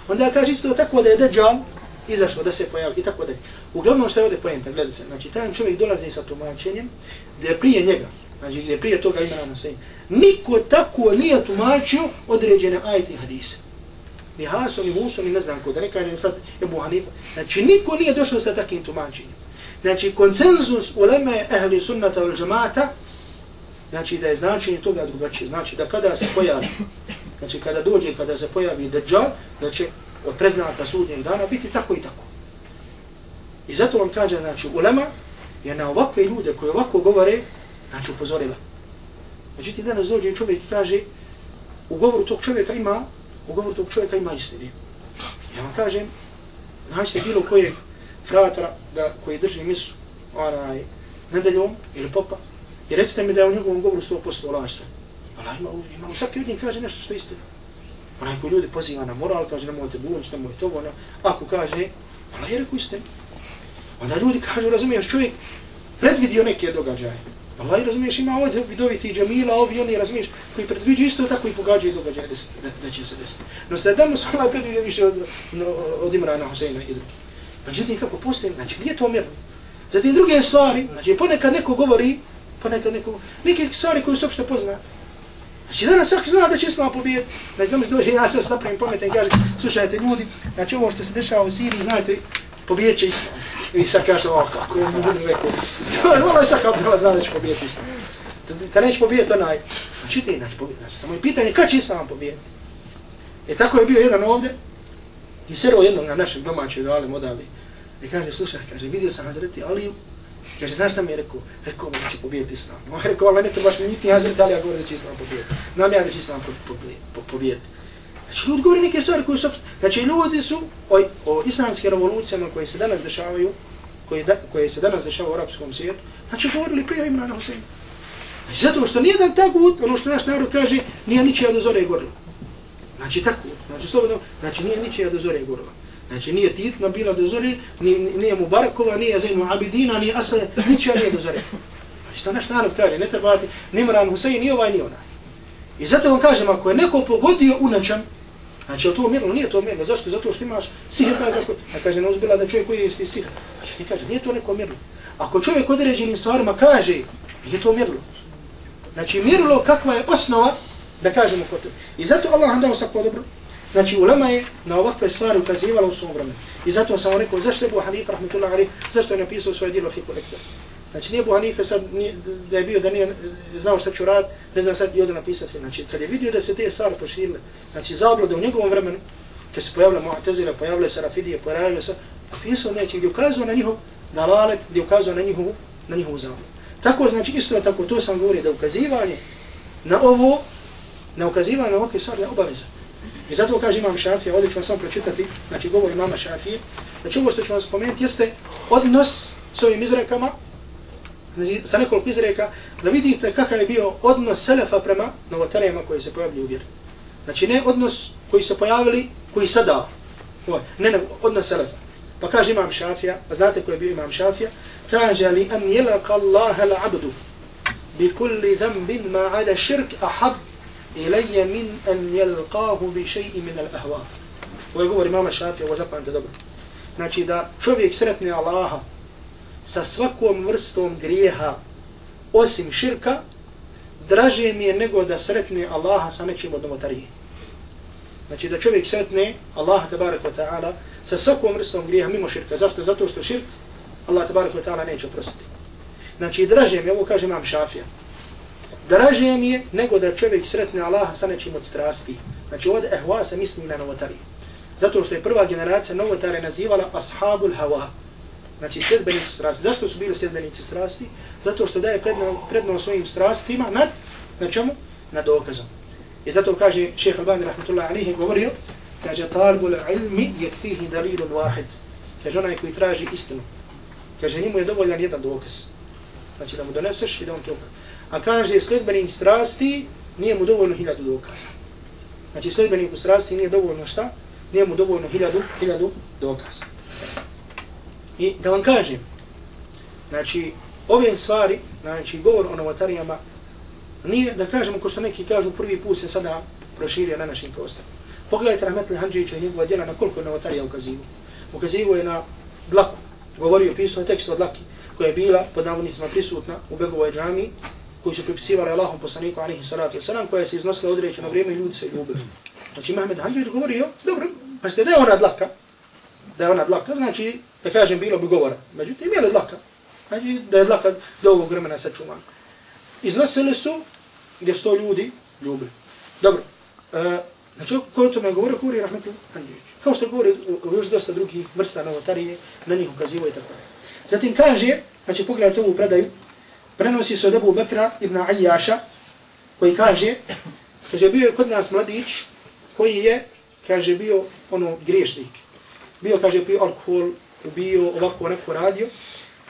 Onda kaže isto tako da je Dejjal izašao da se pojavi i tako dalje. Uglavnom što je ovdje pojenta, gledajte se, znači taj čovjek dolazi sa tumačenjem da je prije njega, znači gdje prije toga ima na se, niko tako nije tumačio određene ajte i hadise. Ni Haso, ni Muso, ni ne znam ko, da ne kažem sad Ebu Hanifa. Znači niko nije došao sa takim tumačenjem. Znači konsenzus uleme ehli sunnata ili džamata, znači da je značenje toga drugačije. Znači da kada se pojavi znači kada dođe, kada se pojavi Dajjal, da će od preznaka sudnjeg dana biti tako i tako. I zato vam kaže, znači, ulema je na ovakve ljude koji ovako govore, znači, upozorila. Znači, ti danas dođe čovjek i kaže, u govoru tog čovjeka ima, u govoru tog čovjeka ima istine. Ja vam kažem, znači bilo kojeg fratra da, koji drži misu, onaj, nedeljom ili popa, i recite mi da je u njegovom govoru 100% lažstva. Allah ima, ima, svaki od njih kaže nešto što je istina. Onaj koji ljudi poziva na moral, kaže nemojte bunć, nemojte ovo, ne. Ono. Ako kaže, Allah je rekao istinu. Onda ljudi kažu, razumiješ, čovjek predvidio neke događaje. Allah, razumiješ, ima ovdje vidoviti džamila, ovi oni, razumiješ, koji predviđu isto tako i pogađaju događaje da, da, da će se desiti. No sada damo smo Allah predvidio više od, no, od Imrana Huseina i drugi. Međutim, kako postoji, znači, nije to mjerno. Zatim druge stvari, znači, ponekad neko govori, ponekad neko, neke stvari koje su opšte poznate. Znači, danas svaki zna da će Islam pobijeti. Znači, znam se dođe, ja sad napravim pametan i kaže, slušajte ljudi, znači, ovo što se dešava u Siriji, znajte, pobijet će Islam. I sad kaže, o, kako je mu budu rekao. Vrlo je sad kao Abdela zna da će pobijeti Islam. Da neće pobijeti onaj. Znači, ti, znači, pobijeti. Znači, samo je pitanje, kad će Islam pobijeti? E tako je bio jedan ovdje, i sero jednog na našem domaćem galim odavde. I kaže, slušaj, kaže, vidio sam Hazreti Aliju, Kaže, znaš šta mi je rekao? Rekao mi da će pobijeti Islam. On je rekao, ali ne trebaš mi niti Hazret Ali, ja govori da će Islam pobijeti. Nam ja da će Islam pobijeti. Znači, ljudi govori neke stvari koje su... Znači, ljudi su o, o islamskim revolucijama koje se danas dešavaju, koje, da, koje se danas dešavaju u arapskom svijetu, znači, govorili prije Imrana Huseina. Znači, zato što nijedan tagut, ono što naš narod kaže, nije ničija do zore gorla. Znači, tako, znači, slobodno, znači, nije ničija do zore gorla. Znači, nije Titna bila do zori, nije, Mubarakova, nije Zainu Abidina, nije Asad, ničija nije do zori. Znači, to naš narod kaže, ne trebati, ni Imran Husein, ni ovaj, ni onaj. I zato vam kažem, ako je neko pogodio unačan, Znači, je to mirno? Nije to mirno. Zašto? Zato što imaš sihr pa za koji... Ja kaže, ne uzbila da čovjek koji jesti sihr. Znači, ti kaže, nije to neko mirno. Ako čovjek određenim stvarima kaže, nije to mirno. Znači, mirlo kakva je osnova da kažemo kod tebe. I zato Allah vam dao sako dobro. Znači, ulema je na ovakve stvari ukazivala u svom vremenu. I zato sam vam rekao, zašto je Abu Hanif, rahmatullahi alaih, zašto je napisao svoje djelo fiku lektor. Znači nije Abu Hanife sad nije, da je bio da nije znao šta ću rad, ne znam sad i odo napisati. Znači kad je vidio da se te stvari poširile, znači zablode u njegovom vremenu, kad se pojavile Mu'tazile, pojavile se Rafidije, pojavile se, napisao neće gdje ukazao na njihov dalalet, gdje ukazao na njihovu, na njihovu zabludu. Tako znači isto je tako, to sam govorio, da ukazivanje na ovo, na ukazivanje na ovakve stvari je obaveza. I zato kaže imam Šafija, ovdje ću vam samo pročitati, znači govori imama Šafije, znači ovo što ću vam spomenuti jeste odnos s ovim izrekama znači, sa nekoliko izreka, da vidite kakav je bio odnos Selefa prema novotarijama koji se pojavili u vjeri. Znači ne odnos koji se pojavili, koji sada, ovaj, ne, ne, odnos Selefa. Pa kaže imam Šafija, a znate ko je bio imam Šafija, kaže li an jelaka Allahe la abdu bi kulli zambin ma ala širk ahab ilaje min an jelqahu bi šeji min al ahva. Ovo je govor imama Šafija, ovo zapamte dobro. Znači da čovjek sretne Allaha sa svakom vrstom grijeha osim širka, draže mi je nego da sretne Allaha sa nečim od novotarije. Znači da čovjek sretne Allaha tabarak wa ta'ala sa svakom vrstom grijeha mimo širka. Zašto? Zato što širk Allah tabarak wa ta'ala neće oprostiti. Znači draže mi ovo kaže imam šafija, draže mi je nego da čovjek sretne Allaha sa nečim od strasti. Znači od ehva se misli na novotarije. Zato što je prva generacija novotare nazivala ashabul hawa, znači sljedbenici strasti. Zašto su bili sljedbenici strasti? Zato što daje prednost predno svojim strastima nad, na čemu? Na dokazom. I zato kaže šeheh Albani rahmatullahi alihi govorio, kaže talbul ilmi yakfihi dalilun wahid. Kaže onaj koji traži istinu. Kaže njemu je dovoljan jedan dokaz. Znači da mu doneseš i da on to A kaže sljedbenik strasti nije mu dovoljno hiljadu dokaza. Znači sljedbenik strasti nije dovoljno šta? Nije mu dovoljno hiljadu, hiljadu dokaza. I da vam kažem, znači, ove stvari, znači, govor o novotarijama, nije, da kažemo, ko što neki kažu, prvi put se sada proširio na našim prostorima. Pogledajte Rahmetli Hanđevića i njegova djela na koliko je novotarija ukazivo. Ukazivo je na dlaku, govorio, pisao tekst od dlaki, koja je bila pod navodnicima prisutna u Begovoj džami, koji su pripisivali Allahom poslaniku, alihi salatu wasalam, koja se iznosila određeno vrijeme i ljudi se ljubili. Znači, Mahmed Hanđević govorio, dobro, pa ste da je ona dlaka, da je ona dlaka, znači, da kažem, bilo bi govora. Međutim, je li dlaka? Znači, da je dlaka do ovog vremena sačuvana. Iznosili su gdje sto ljudi ljubili. Dobro. E, znači, ko je o tome govori, govori Rahmetu Andrijević. Kao što govori u još dosta drugih vrsta novotarije, na njih ukazivo i tako. Zatim kaže, znači, pogledajte ovu predaju, prenosi se od Ebu Bekra ibn Ajjaša, koji kaže, kaže, bio je kod nas mladić, koji je, kaže, bio ono griješnik bio, kaže, pio alkohol, ubio, ovako neko radio,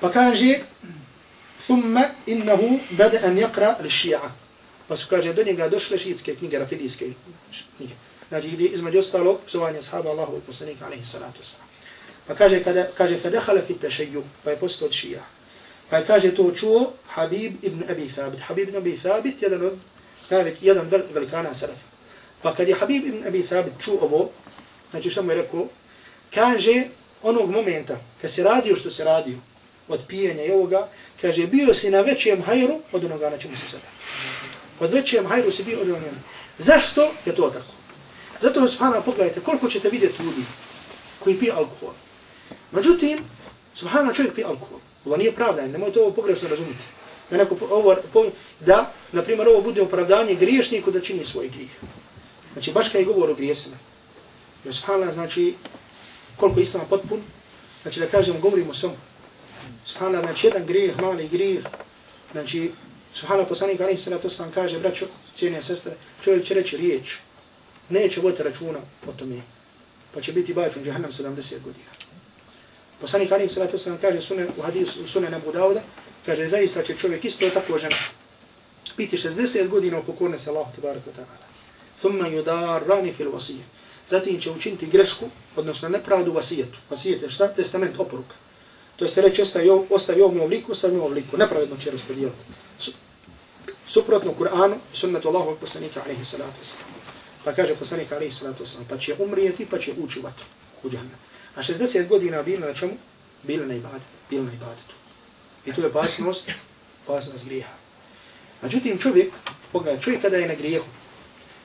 pa kaže, thumma innahu bada an yaqra li. Pa su, kaže, do njega došle šiitske knjige, rafidijske knjige. znači gdje između ostalo psovanje sahaba Allahovog poslanika alaihi salatu wasalam. Pa kaže, kada, kaže, fedehala fit tešeju, pa je postao od šija. Pa kaže to čuo Habib ibn Abi Thabit. Habib ibn Abi Thabit, jedan od najveć, jedan vel, velikana salafa. Pa kad je Habib ibn Abi Thabit čuo ovo, znači što mu je rekao, kaže onog momenta, kad se radio što se radio, od pijenja i ovoga, kaže, bio si na većem hajru od onoga na čemu se sada. Od većem hajru si bio od onoga. Zašto je to tako? Zato, subhana, pogledajte, koliko ćete vidjeti ljudi koji pije alkohol. Međutim, subhana, čovjek pije alkohol. Ovo nije pravdanje, nemojte ovo pogrešno razumjeti. Da, neko, ovo, da, na primjer, ovo bude opravdanje griješniku da čini svoj grijeh. Znači, baš kaj govor o grijesima. Jer, subhana, znači, koliko istama potpun, znači da kažemo, govorimo samo. Subhana, znači, jedan grijeh, mali grijeh, znači, subhana, poslanik, ali se na to sam kaže, braćo, cijenije sestre, čovjek će reći riječ, neće voditi računa o tome, pa će biti bačun džahannam 70 godina. Poslanik Ali Salatu Wasallam kaže sunen, u hadisu u sunen Abu Dauda, kaže zaista će čovjek isto tako žena biti 60 godina u pokornosti Allahu tabaraka ta'ala. Thumma yudarrani fil wasiyya. Zatim će učiniti grešku, odnosno nepravdu vasijetu. Vasijet je šta? Testament oporuka. To je se reći ostavi, ostavi ovom obliku, ostavi ovom obliku. Nepravedno će raspodijeliti. Suprotno Kur'anu i sunnetu Allahu poslanika alaihi salatu wasalam. Pa kaže poslanik alaihi salatu wasalam, pa će umrijeti, pa će ući u vatru, u džahnem. A 60 godina bili na čemu? Bili na ibadetu. Bili na ibadetu. I to je opasnost, opasnost grijeha. Međutim, čovjek, pogledaj, čovjek kada je na grijehu,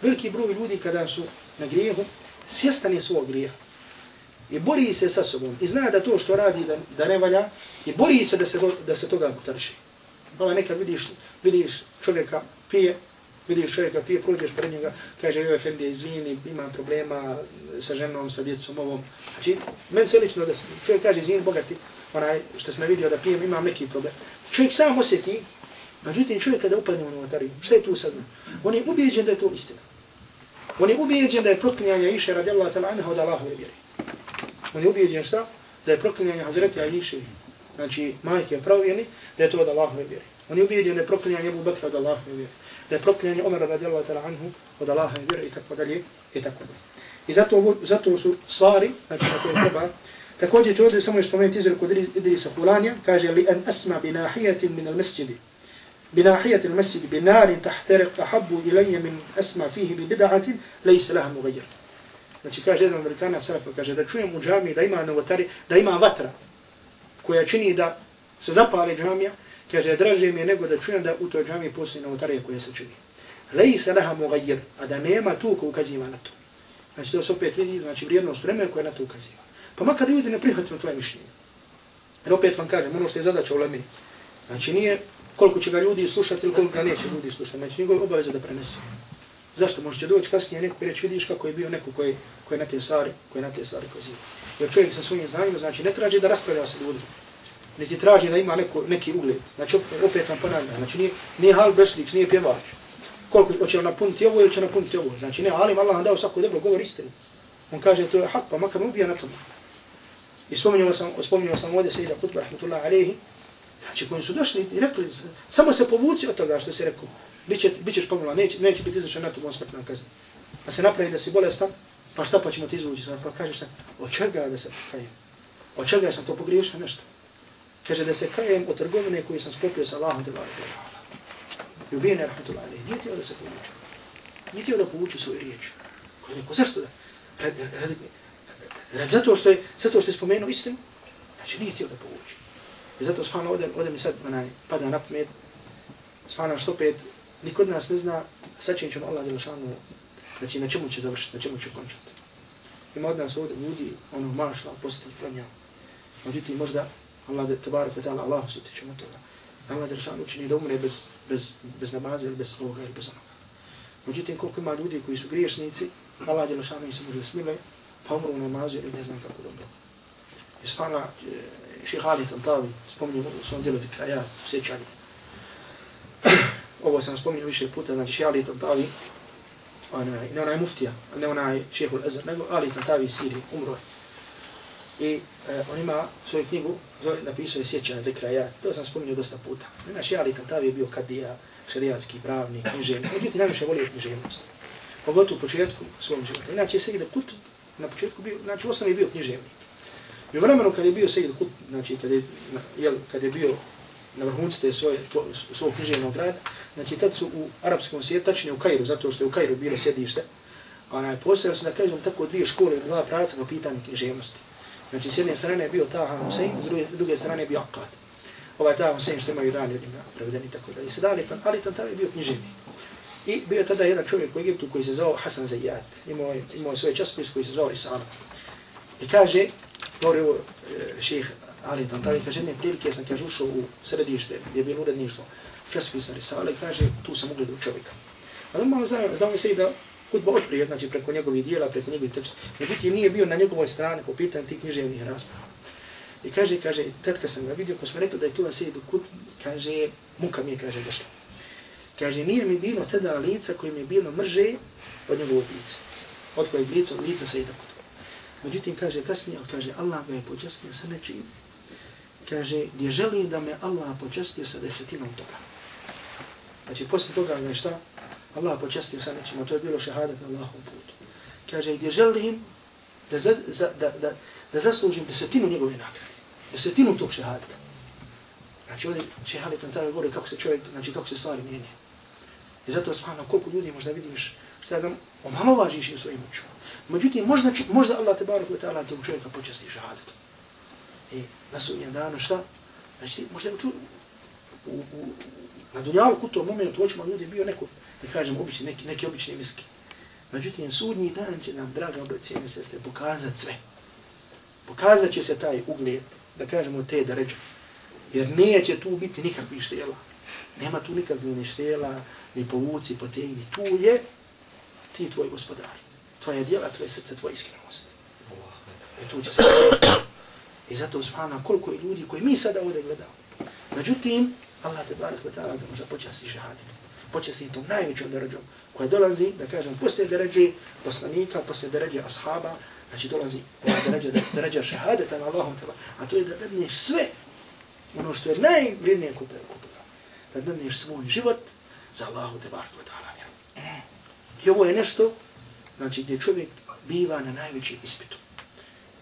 veliki broj ljudi kada su na grijehu, svjestan je svog grijeha. I bori se sa sobom. I zna da to što radi da, da ne valja, i bori se da se, do, da se toga utrši. Ovo nekad vidiš, vidiš čovjeka pije, vidiš čovjeka ti prođeš pred njega, kaže, joj, Efendi, izvini, imam problema sa ženom, sa djecom, ovom. Znači, meni se lično da čovjek kaže, izvini, bogati, onaj što sam vidio da pijem, imam neki problem. Čovjek sam osjeti, međutim, čovjek kada upadne u novatariju, šta je tu sad? On je ubijeđen da je to istina. On je ubijeđen da je proklinjanje Iše radi Allah tala anha od Allahove vjeri. On je ubijeđen šta? Da je proklinjanje Hazreti Aisha, znači majke pravovjeni, da je to od Allahove vjeri. On je ubijeđen da je proklinjanje Abu Bakra od Allahove vjeri da je proklinjanje Omara radijallahu ta'ala anhu od Allaha i vjera i tako dalje i tako dalje. I zato, zato su stvari, znači na koje treba, također ću ovdje samo još spomenuti izreku Idrisa Fulanja, kaže li an asma binahijatin min al masjidi, بناحية المسجد بنار تحترق أحب إلي من أسمع فيه ببدعة ليس لها مغير Znači kaže jedan Amerikana Selefa, kaže da čujem u džami da ima novotari, da ima vatra koja čini da se zapali džamija, kaže, draže mi je nego da čujem da u toj džami postoji novotarija koja se čini. Lej se leha mugajir, a da nema tu ko ukaziva na to. Znači, to se opet vidi, znači, vrijednost vremena koja na to ukaziva. Pa makar ljudi ne prihvatimo tvoje mišljenje. Jer opet vam kažem, ono što je zadaća u lemi. Znači, nije koliko će ga ljudi slušati ili koliko ga neće ljudi slušati. Znači, njegov obaveza da prenese. Zašto? Možete doći kasnije neko i reći, vidiš kako je bio neko koji, koji na te stvari, koji na te stvari poziva. Jer čovjek sa svojim znanjima, znači, ne traži da raspravlja sa ljudima niti traži da ima neko, neki ugled. Znači, opet vam ponavljam, znači nije, nije hal bešlić, nije pjevač. Koliko hoće li napuniti ovo ili će napuniti ovo. Znači, ne, ali Allah vam dao svako dobro govor istinu. On kaže, to je hak, pa makar me ubija na tome. I spominjao sam, spominjao sam ovdje Sejda Kutba, rahmatullahi alaihi, znači, koji su došli i rekli, samo se povuci od toga što se rekao, biće, bićeš pomula, neće, neće biti izračan na tobom smrtna kazna. Pa se napravi da si bolestan, pa šta pa ćemo ti izvući, pa kažeš, se, od čega da se pokajem? Od čega sam to pogriješio nešto? Kaže da se kajem od trgovine koju sam sklopio sa Allahom te barake I ubijene, rahmatullahi alaih, nije tijelo da se povuče. Nije tijelo da povuče svoju riječ. Koji je rekao, zašto da? Red, red, red, zato, što je, zato što je spomenuo istinu, znači nije tijelo da povuče. I zato spano ode, ode mi sad onaj, pada na pamet, spano što pet, nikod nas ne zna, sad će ćemo Allah djelašanu, znači na čemu će završiti, na čemu će končati. Ima od nas ovdje ljudi, ono mašla, posti, planja. Međutim, možda Allah da tabarak wa ta'ala Allah suti ćemo toga. Allah da rešan učini da umre bez, bez, bez namaze ili bez ovoga ili bez onoga. Međutim, koliko ima ljudi koji su griješnici, Allah da rešan im se može smile, pa umru u namazu ili ne znam kako dobro. I spana eh, ših Ali Tantavi, spominjem u svom djelu kraja, sjećanje. Ovo sam spominjao više puta, znači ših Ali Tantavi, onaj, ne onaj muftija, ne onaj šehul Ezer, nego Ali Tantavi Siri, umro je i e, on ima svoju knjigu, zove, napisao je Sjećan Vekraja, to sam spominio dosta puta. Naš Jali Kantavi je bio kadija, šarijatski, pravni, književni, međutim najviše volio književnost. pogotovo u početku svog života. Inače, Sejid Kut na početku bio, znači u osnovi bio književnik. I u vremenu kad je bio Sejid Kut, znači kad je, jel, kad je bio na vrhuncu te svoje, svog književnog rada, znači tad su u arapskom svijetu, tačnije u Kairu, zato što je u Kairu bilo sjedište, onaj, postojali su da kažem tako dvije škole, dva pravca po pitanju književnosti. Znači, s jedne strane je bio Taha Hussein, s druge, druge strane je bio Akkad. Ovaj Taha Hussein što imaju rani od njega prevedeni tako da. I se dali, pa- ali tam je bio književnik. I bio je tada jedan čovjek u Egiptu koji se zvao Hasan Zayyad. Imao, imao svoj časopis koji se zvao Risala. I kaže, govori ovo eh, ših Ali Tantavi, kaže, jedne prilike sam, kaže, ušao u središte gdje je bilo uredništvo časopisa Risala i kaže, tu sam ugledao čovjeka. A normalno znao znamo se i da hudba otprije, znači preko njegovih dijela, preko njegovih teksta. Međutim, nije bio na njegovoj strani po pitanju tih književnih rasprava. I kaže, kaže, tad kad sam ga vidio, ko smo rekli da je tu Sejid Kut, kaže, muka mi je, kaže, došla. Kaže, nije mi bilo tada lica koje mi je bilo mrže od njegovog lica. Od kojeg lica, od lica Sejida Kut. Međutim, kaže, kasnije, ali kaže, Allah ga je počastio sa nečim. Kaže, gdje želim da me Allah počastio sa desetinom toga. Znači, posle toga ga je šta? Allah počestio sa nečima, to je bilo šehadet na Allahom putu. Kaže, gdje želim da, za, za, da, da, da zaslužim desetinu njegove nagrade, desetinu tog šehadeta. Znači, ovdje šehadat nam tada govori kako se čovjek, znači kako se stvari mijenje. I zato spavno, koliko ljudi možda vidiš, šta znam, omalovažiš i svojim učima. Međutim, možda, možda Allah te barak ta'ala tog čovjeka počesti šehadet. I e, na sudnjem danu šta? Znači, možda tu, u, u, na dunjalu tom momentu, očima ljudi bio neko da kažem, obični, neki, neki obični miski. Međutim, sudnji dan će nam, draga obrojcijene sestre, pokazat sve. Pokazat će se taj ugled, da kažemo, te da ređe. Jer neće tu biti nikakvih štela. Nema tu nikakvih ni štela, ni povuci, potegni. Tu je ti tvoj gospodar. Tvoje djela, tvoje srce, tvoje iskrenost. I tu će se I zato, subhana, koliko je ljudi koji mi sada ovdje gledamo. Međutim, Allah te barak ve ta'ala da može počasti šahaditi počestim tom najvećom deređom koja dolazi, da kažem, poslije deređe poslanika, poslije deređe ashaba, znači dolazi ova deređa, deređa šehadeta na Allahom teba, a to je da dadneš sve ono što je najvrednije kod toga, da dadneš svoj život za Allahu te kod wa ta'ala. I ovo je nešto, znači gdje čovjek biva na najvećem ispitu.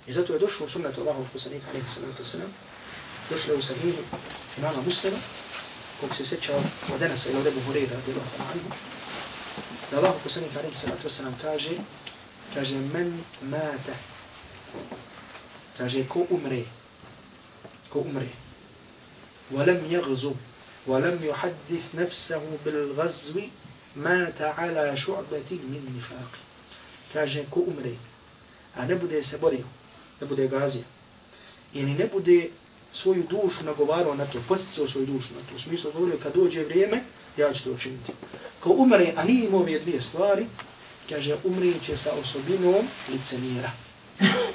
I zato je došlo u sunnetu Allahov poslanika, alaihi sallatu sallam, došlo je u sahihu imama muslima, kog se sjeća od Enesa ili od Ebu Hureyra, bilo anhu, da Allah poslanik alaihi sallatu wasallam kaže, kaže, men mata, kaže, ko umre, ko umre, ولم يغزو ولم يحدث نفسه بالغزو مات على شعبة من نفاق kaže ko umre a ne bude se borio ne bude gazio ili ne bude svoju dušu nagovarao na to, posticao svoju dušu na to. U smislu govorio, kad dođe vrijeme, ja ću to učiniti. Ko umre, a nije imao ove dvije stvari, kaže, umri će sa osobinom licemira.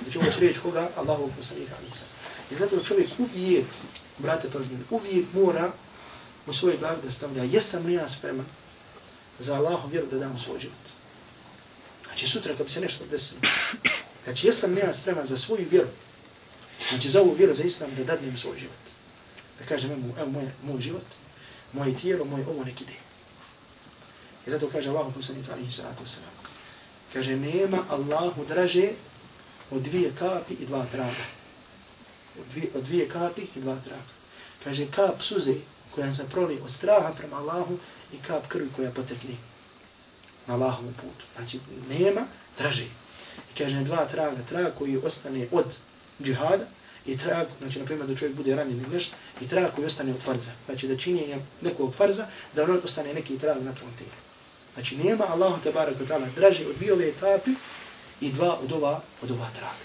Znači ovo će reći koga? Allahu poslanika lica. I zato čovjek uvijek, brate pažnjeni, uvijek mora u svojoj glavi da stavlja, jesam li ja spreman za Allahom vjeru da dam svoj život. Znači sutra kad bi se nešto desilo, znači jesam li ja spreman za svoju vjeru Znači za ovu vjeru za islam da dadnem svoj život. Da kažem, evo, evo moj, moj život, moje tijelo, moj ovo nek ide. I zato kaže Allah poslanik alihi sallatu wasalam. Kaže, nema Allahu draže od dvije kapi i dva traga. Od dvije, od dvije kapi i dva traga. Kaže, kap suze koja se proli od straha prema Allahu i kap krvi koja potekne na Allahovom putu. Znači, nema draže. I kaže, dva traga, traga koji ostane od džihada i trag, znači na primjer da čovjek bude ranjen ili nešto, i trag koji ostane od farza. Znači da činjenjem nekog farza, da on ostane neki trag na tvom tijelu. Znači nema Allahu tabarak wa ta'ala draže od dvije ove etapi i dva od ova, od ova traga.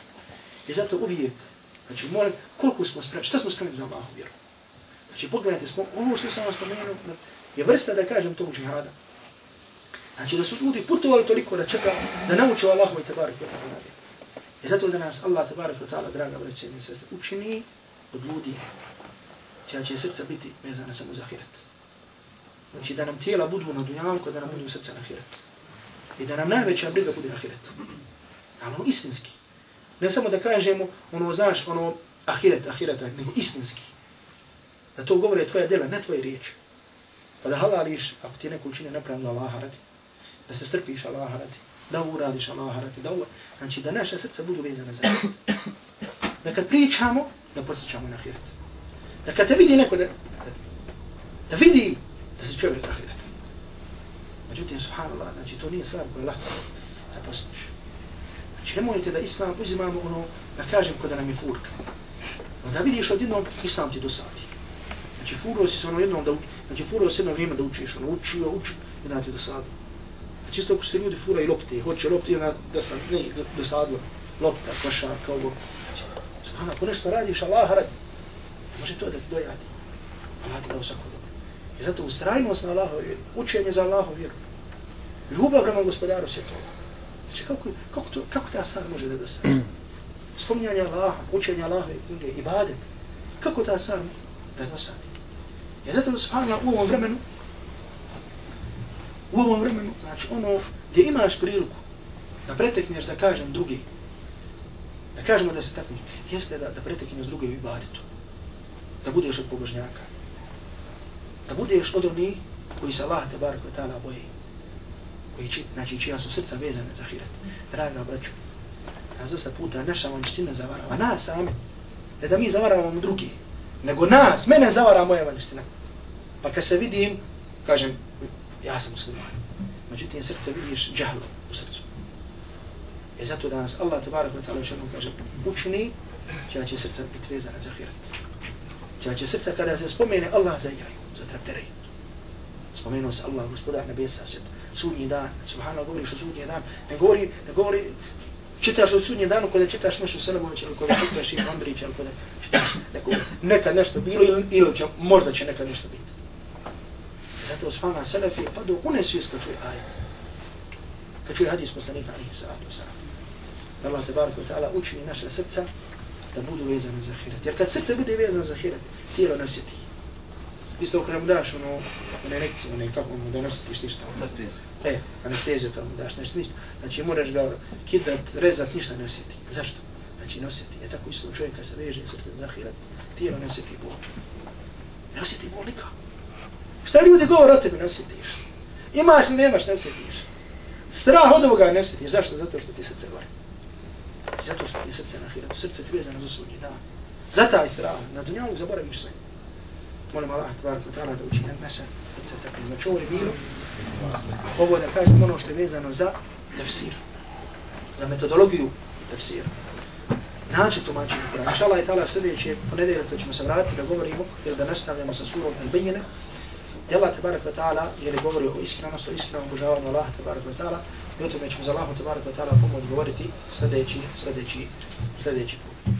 I zato uvijek, znači moram, koliko smo spremni, šta smo spremni za Allahu vjeru? Znači pogledajte, smo, ono što sam vam spomenuo, je vrsta da kažem tog džihada. Znači da su ljudi putovali toliko da čeka, da nauče Allahu i tabarak wa ta'ala I zato da nas Allah, tabarak wa ta'ala, draga braće i sestre, učini od ljudi čija će srca biti vezana samo za ahiret. Znači da nam tijela budu na dunjalku, da nam budu srca na ahiret. I da nam najveća briga bude ahiret. Ali ono istinski. Ne samo da kažemo, ono znaš, ono ahiret, ahiret, nego istinski. Da to govore tvoje dela, ne tvoje riječi. Pa da halališ, ako ti neko učine nepravno Allaha radi. da se strpiš Allaha radi, da uradiš Allah radi, da ovo. Znači da naše srce budu vezane za Da kad pričamo, da posjećamo na ahiret. Da kad te vidi neko da, da, vidi da se čovjek ahiret. Međutim, subhanallah, znači to nije stvar koja je lahko da. Znači nemojte da islam uzimamo ono, da kažem ko da nam je furka. No da vidiš odjednom, islam ti dosadi. Znači furo si se ono jednom da, znači furo si jedno vrijeme da učiš, ono učio, učio, i da ti dosadi. Čisto ako se ljudi fura i lopte, hoće lopte, ona da sam, ne, dosadilo, lopta, košarka, ovo. Subhana, ako nešto radiš, Allah radi. Može to da ti dojadi. Allah ti da svako dobro. I zato ustrajnost na Allahov vjeru, učenje za Allahov vjeru, ljubav prema gospodaru svjetova. Znači, kako, kako, to, kako ta stvar može da dosadi? Spominjanje Allaha, učenje Allahove knjige, ibadet. Kako ta stvar da dosadi? I zato, subhana, u ovom vremenu, u ovom vremenu, znači ono gdje imaš priliku da pretekneš da kažem drugi, da kažemo da se tako jeste da, da pretekneš drugi u ibadetu, da budeš od pobožnjaka, da budeš od onih koji se Allah te bar koji ta'ala boji, koji či, znači čija su srca vezane za hirat. Draga braću, nas dosta puta naša vanština zavarava, nas sami, ne da mi zavaravamo drugi, nego nas, mene zavara moja vanština. Pa kad se vidim, kažem, ja sam musliman. Međutim, srce vidiš džahlu u srcu. I zato danas Allah tabarak wa ta'ala učinu kaže, učini, čija će srca biti vezana za hirat. Čija će srca kada se spomene Allah zaigraju, zatrapteraju. Spomenuo se Allah, gospodar nebesa, svjet, sudnji dan, subhanallah, govoriš o sudnji dan, ne govori, ne govori, čitaš o sudnji danu kada čitaš nešto Selemović ili kada čitaš Ivan Andrić ili kada čitaš neko, nekad nešto bilo ili, ili će, možda će nekad nešto biti. Zato spana Selefi pa do une svijest kad čuje ajet. Kad čuje hadis poslanika alihi salatu wasalam. Da Allah tabaraka wa ta'ala učini naše srca da budu vezane za hirat. Jer kad srce bude vezano za hirat, tijelo nasjeti. Isto kad nam daš ono, one lekcije, one kako ono, da nositiš ništa. Anestezija. E, anesteziju kad mu daš nešto ništa. Znači moraš ga kidat, rezat, ništa ne osjeti. Zašto? Znači ne osjeti. Je tako isto čovjek kad se veže srce za hirat, tijelo ne osjeti bol. Ne osjeti bol nikako. Šta ljudi govore o tebi ne osjetiš? Imaš ili nemaš ne osjetiš? Strah od ovoga ne osjetiš. Zašto? Zato što ti srce gori. Zato što ti srce na hiratu. Srce ti vezano za sudnji dan. Za taj strah. Na dunjavu zaboraviš sve. Molim Allah, tvar wa da učini naše srce tako. Znači ovo je bilo. Ovo da kažem ono što je vezano za tefsir. Za metodologiju tefsira. Način tumačenja Kur'ana. Inša Allah i tala sljedeće ponedelje to ćemo se vratiti da govorimo ili da nastavljamo sa surom Al-Bejene. I Allah tabarak wa ta'ala je li govori o iskrenosti, o iskrenom obožavanju Allaha tabarak wa ta'ala i o tome ćemo za Allahu tabarak wa ta'ala pomoć govoriti sljedeći, sljedeći, sljedeći put.